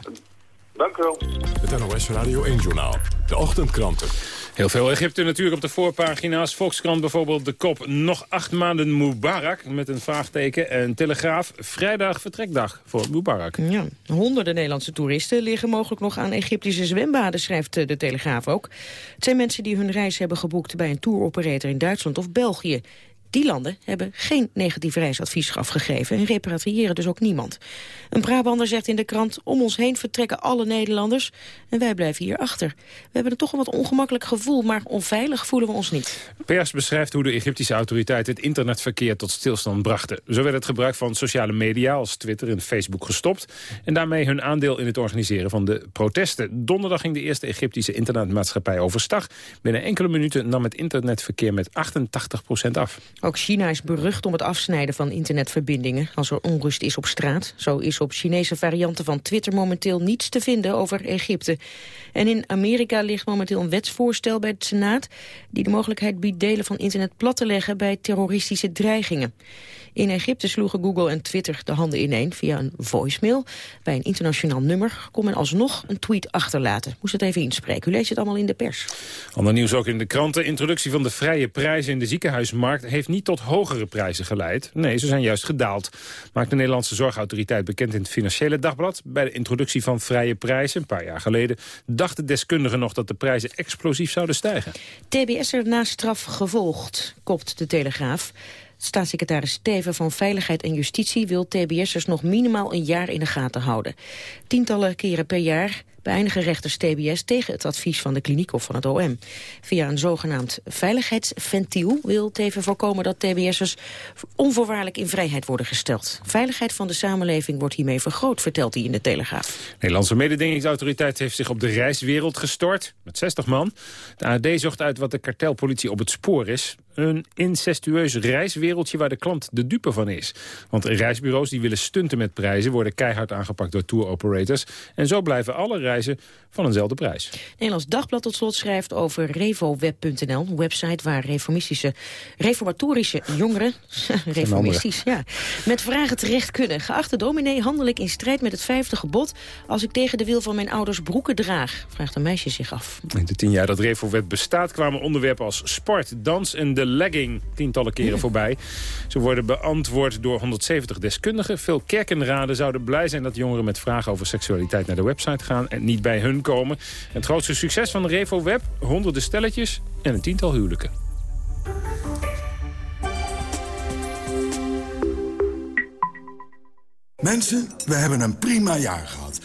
Dank u wel. Het NOS Radio 1-journaal. De ochtendkranten. Heel veel Egypte natuurlijk op de voorpagina's. Volkskrant bijvoorbeeld de kop nog acht maanden Mubarak met een vraagteken. En Telegraaf vrijdag vertrekdag voor Mubarak. Ja, honderden Nederlandse toeristen liggen mogelijk nog aan Egyptische zwembaden, schrijft de Telegraaf ook. Het zijn mensen die hun reis hebben geboekt bij een touroperator in Duitsland of België. Die landen hebben geen negatief reisadvies afgegeven en repatriëren dus ook niemand. Een Brabander zegt in de krant, om ons heen vertrekken alle Nederlanders en wij blijven hier achter. We hebben er toch een wat ongemakkelijk gevoel, maar onveilig voelen we ons niet. Pers beschrijft hoe de Egyptische autoriteiten het internetverkeer tot stilstand brachten. Zo werd het gebruik van sociale media als Twitter en Facebook gestopt en daarmee hun aandeel in het organiseren van de protesten. Donderdag ging de eerste Egyptische internetmaatschappij overstag. Binnen enkele minuten nam het internetverkeer met 88% af. Ook China is berucht om het afsnijden van internetverbindingen als er onrust is op straat. Zo is op Chinese varianten van Twitter momenteel niets te vinden over Egypte. En in Amerika ligt momenteel een wetsvoorstel bij het Senaat... die de mogelijkheid biedt delen van internet plat te leggen bij terroristische dreigingen. In Egypte sloegen Google en Twitter de handen ineen via een voicemail. Bij een internationaal nummer kon men alsnog een tweet achterlaten. Moest het even inspreken. U leest het allemaal in de pers. Ander nieuws ook in de kranten. Introductie van de vrije prijzen in de ziekenhuismarkt... heeft niet tot hogere prijzen geleid. Nee, ze zijn juist gedaald. Maakt de Nederlandse Zorgautoriteit bekend in het Financiële Dagblad. Bij de introductie van vrije prijzen, een paar jaar geleden... dachten deskundigen nog dat de prijzen explosief zouden stijgen. TBS er na straf gevolgd, kopt de Telegraaf. Staatssecretaris Steven van Veiligheid en Justitie wil TBS'ers nog minimaal een jaar in de gaten houden. Tientallen keren per jaar beëindigen rechters TBS tegen het advies van de kliniek of van het OM. Via een zogenaamd veiligheidsventiel wil Teven voorkomen dat TBS'ers onvoorwaardelijk in vrijheid worden gesteld. Veiligheid van de samenleving wordt hiermee vergroot, vertelt hij in de Telegraaf. De Nederlandse mededingingsautoriteit heeft zich op de reiswereld gestort, met 60 man. De AD zocht uit wat de kartelpolitie op het spoor is. Een incestueus reiswereldje waar de klant de dupe van is. Want reisbureaus die willen stunten met prijzen... worden keihard aangepakt door tour operators. En zo blijven alle reizen van eenzelfde prijs. Nederlands Dagblad tot slot schrijft over revoweb.nl. Een website waar reformistische, reformatorische jongeren... [LAUGHS] reformistisch, ja, met vragen terecht kunnen. Geachte dominee, handel ik in strijd met het vijfde gebod... als ik tegen de wil van mijn ouders broeken draag? Vraagt een meisje zich af. In de tien jaar dat Revoweb bestaat kwamen onderwerpen als sport, dans en de legging tientallen keren voorbij. Ze worden beantwoord door 170 deskundigen. Veel kerkenraden zouden blij zijn dat jongeren met vragen over seksualiteit naar de website gaan en niet bij hun komen. Het grootste succes van de Revo Web, honderden stelletjes en een tiental huwelijken. Mensen, we hebben een prima jaar gehad.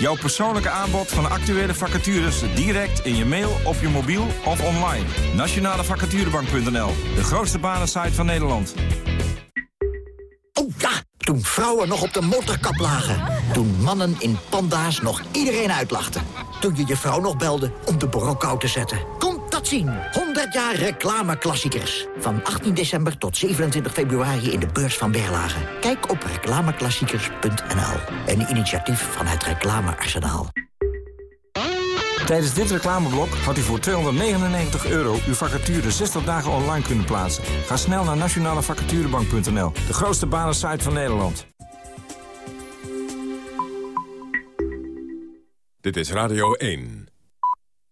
Jouw persoonlijke aanbod van actuele vacatures direct in je mail, op je mobiel of online. Nationalevacaturebank.nl, de grootste banensite van Nederland. Oh ja, toen vrouwen nog op de motorkap lagen. Toen mannen in panda's nog iedereen uitlachten. Toen je je vrouw nog belde om de borrelkou te zetten. Komt dat zien. 100 jaar reclameklassiekers. Van 18 december tot 27 februari in de beurs van Berlage. Kijk op reclameklassiekers.nl. Een initiatief van het Reclamearsenaal. Tijdens dit reclameblok had u voor 299 euro uw vacature 60 dagen online kunnen plaatsen. Ga snel naar nationalevacaturebank.nl, de grootste banensite van Nederland. Dit is Radio 1.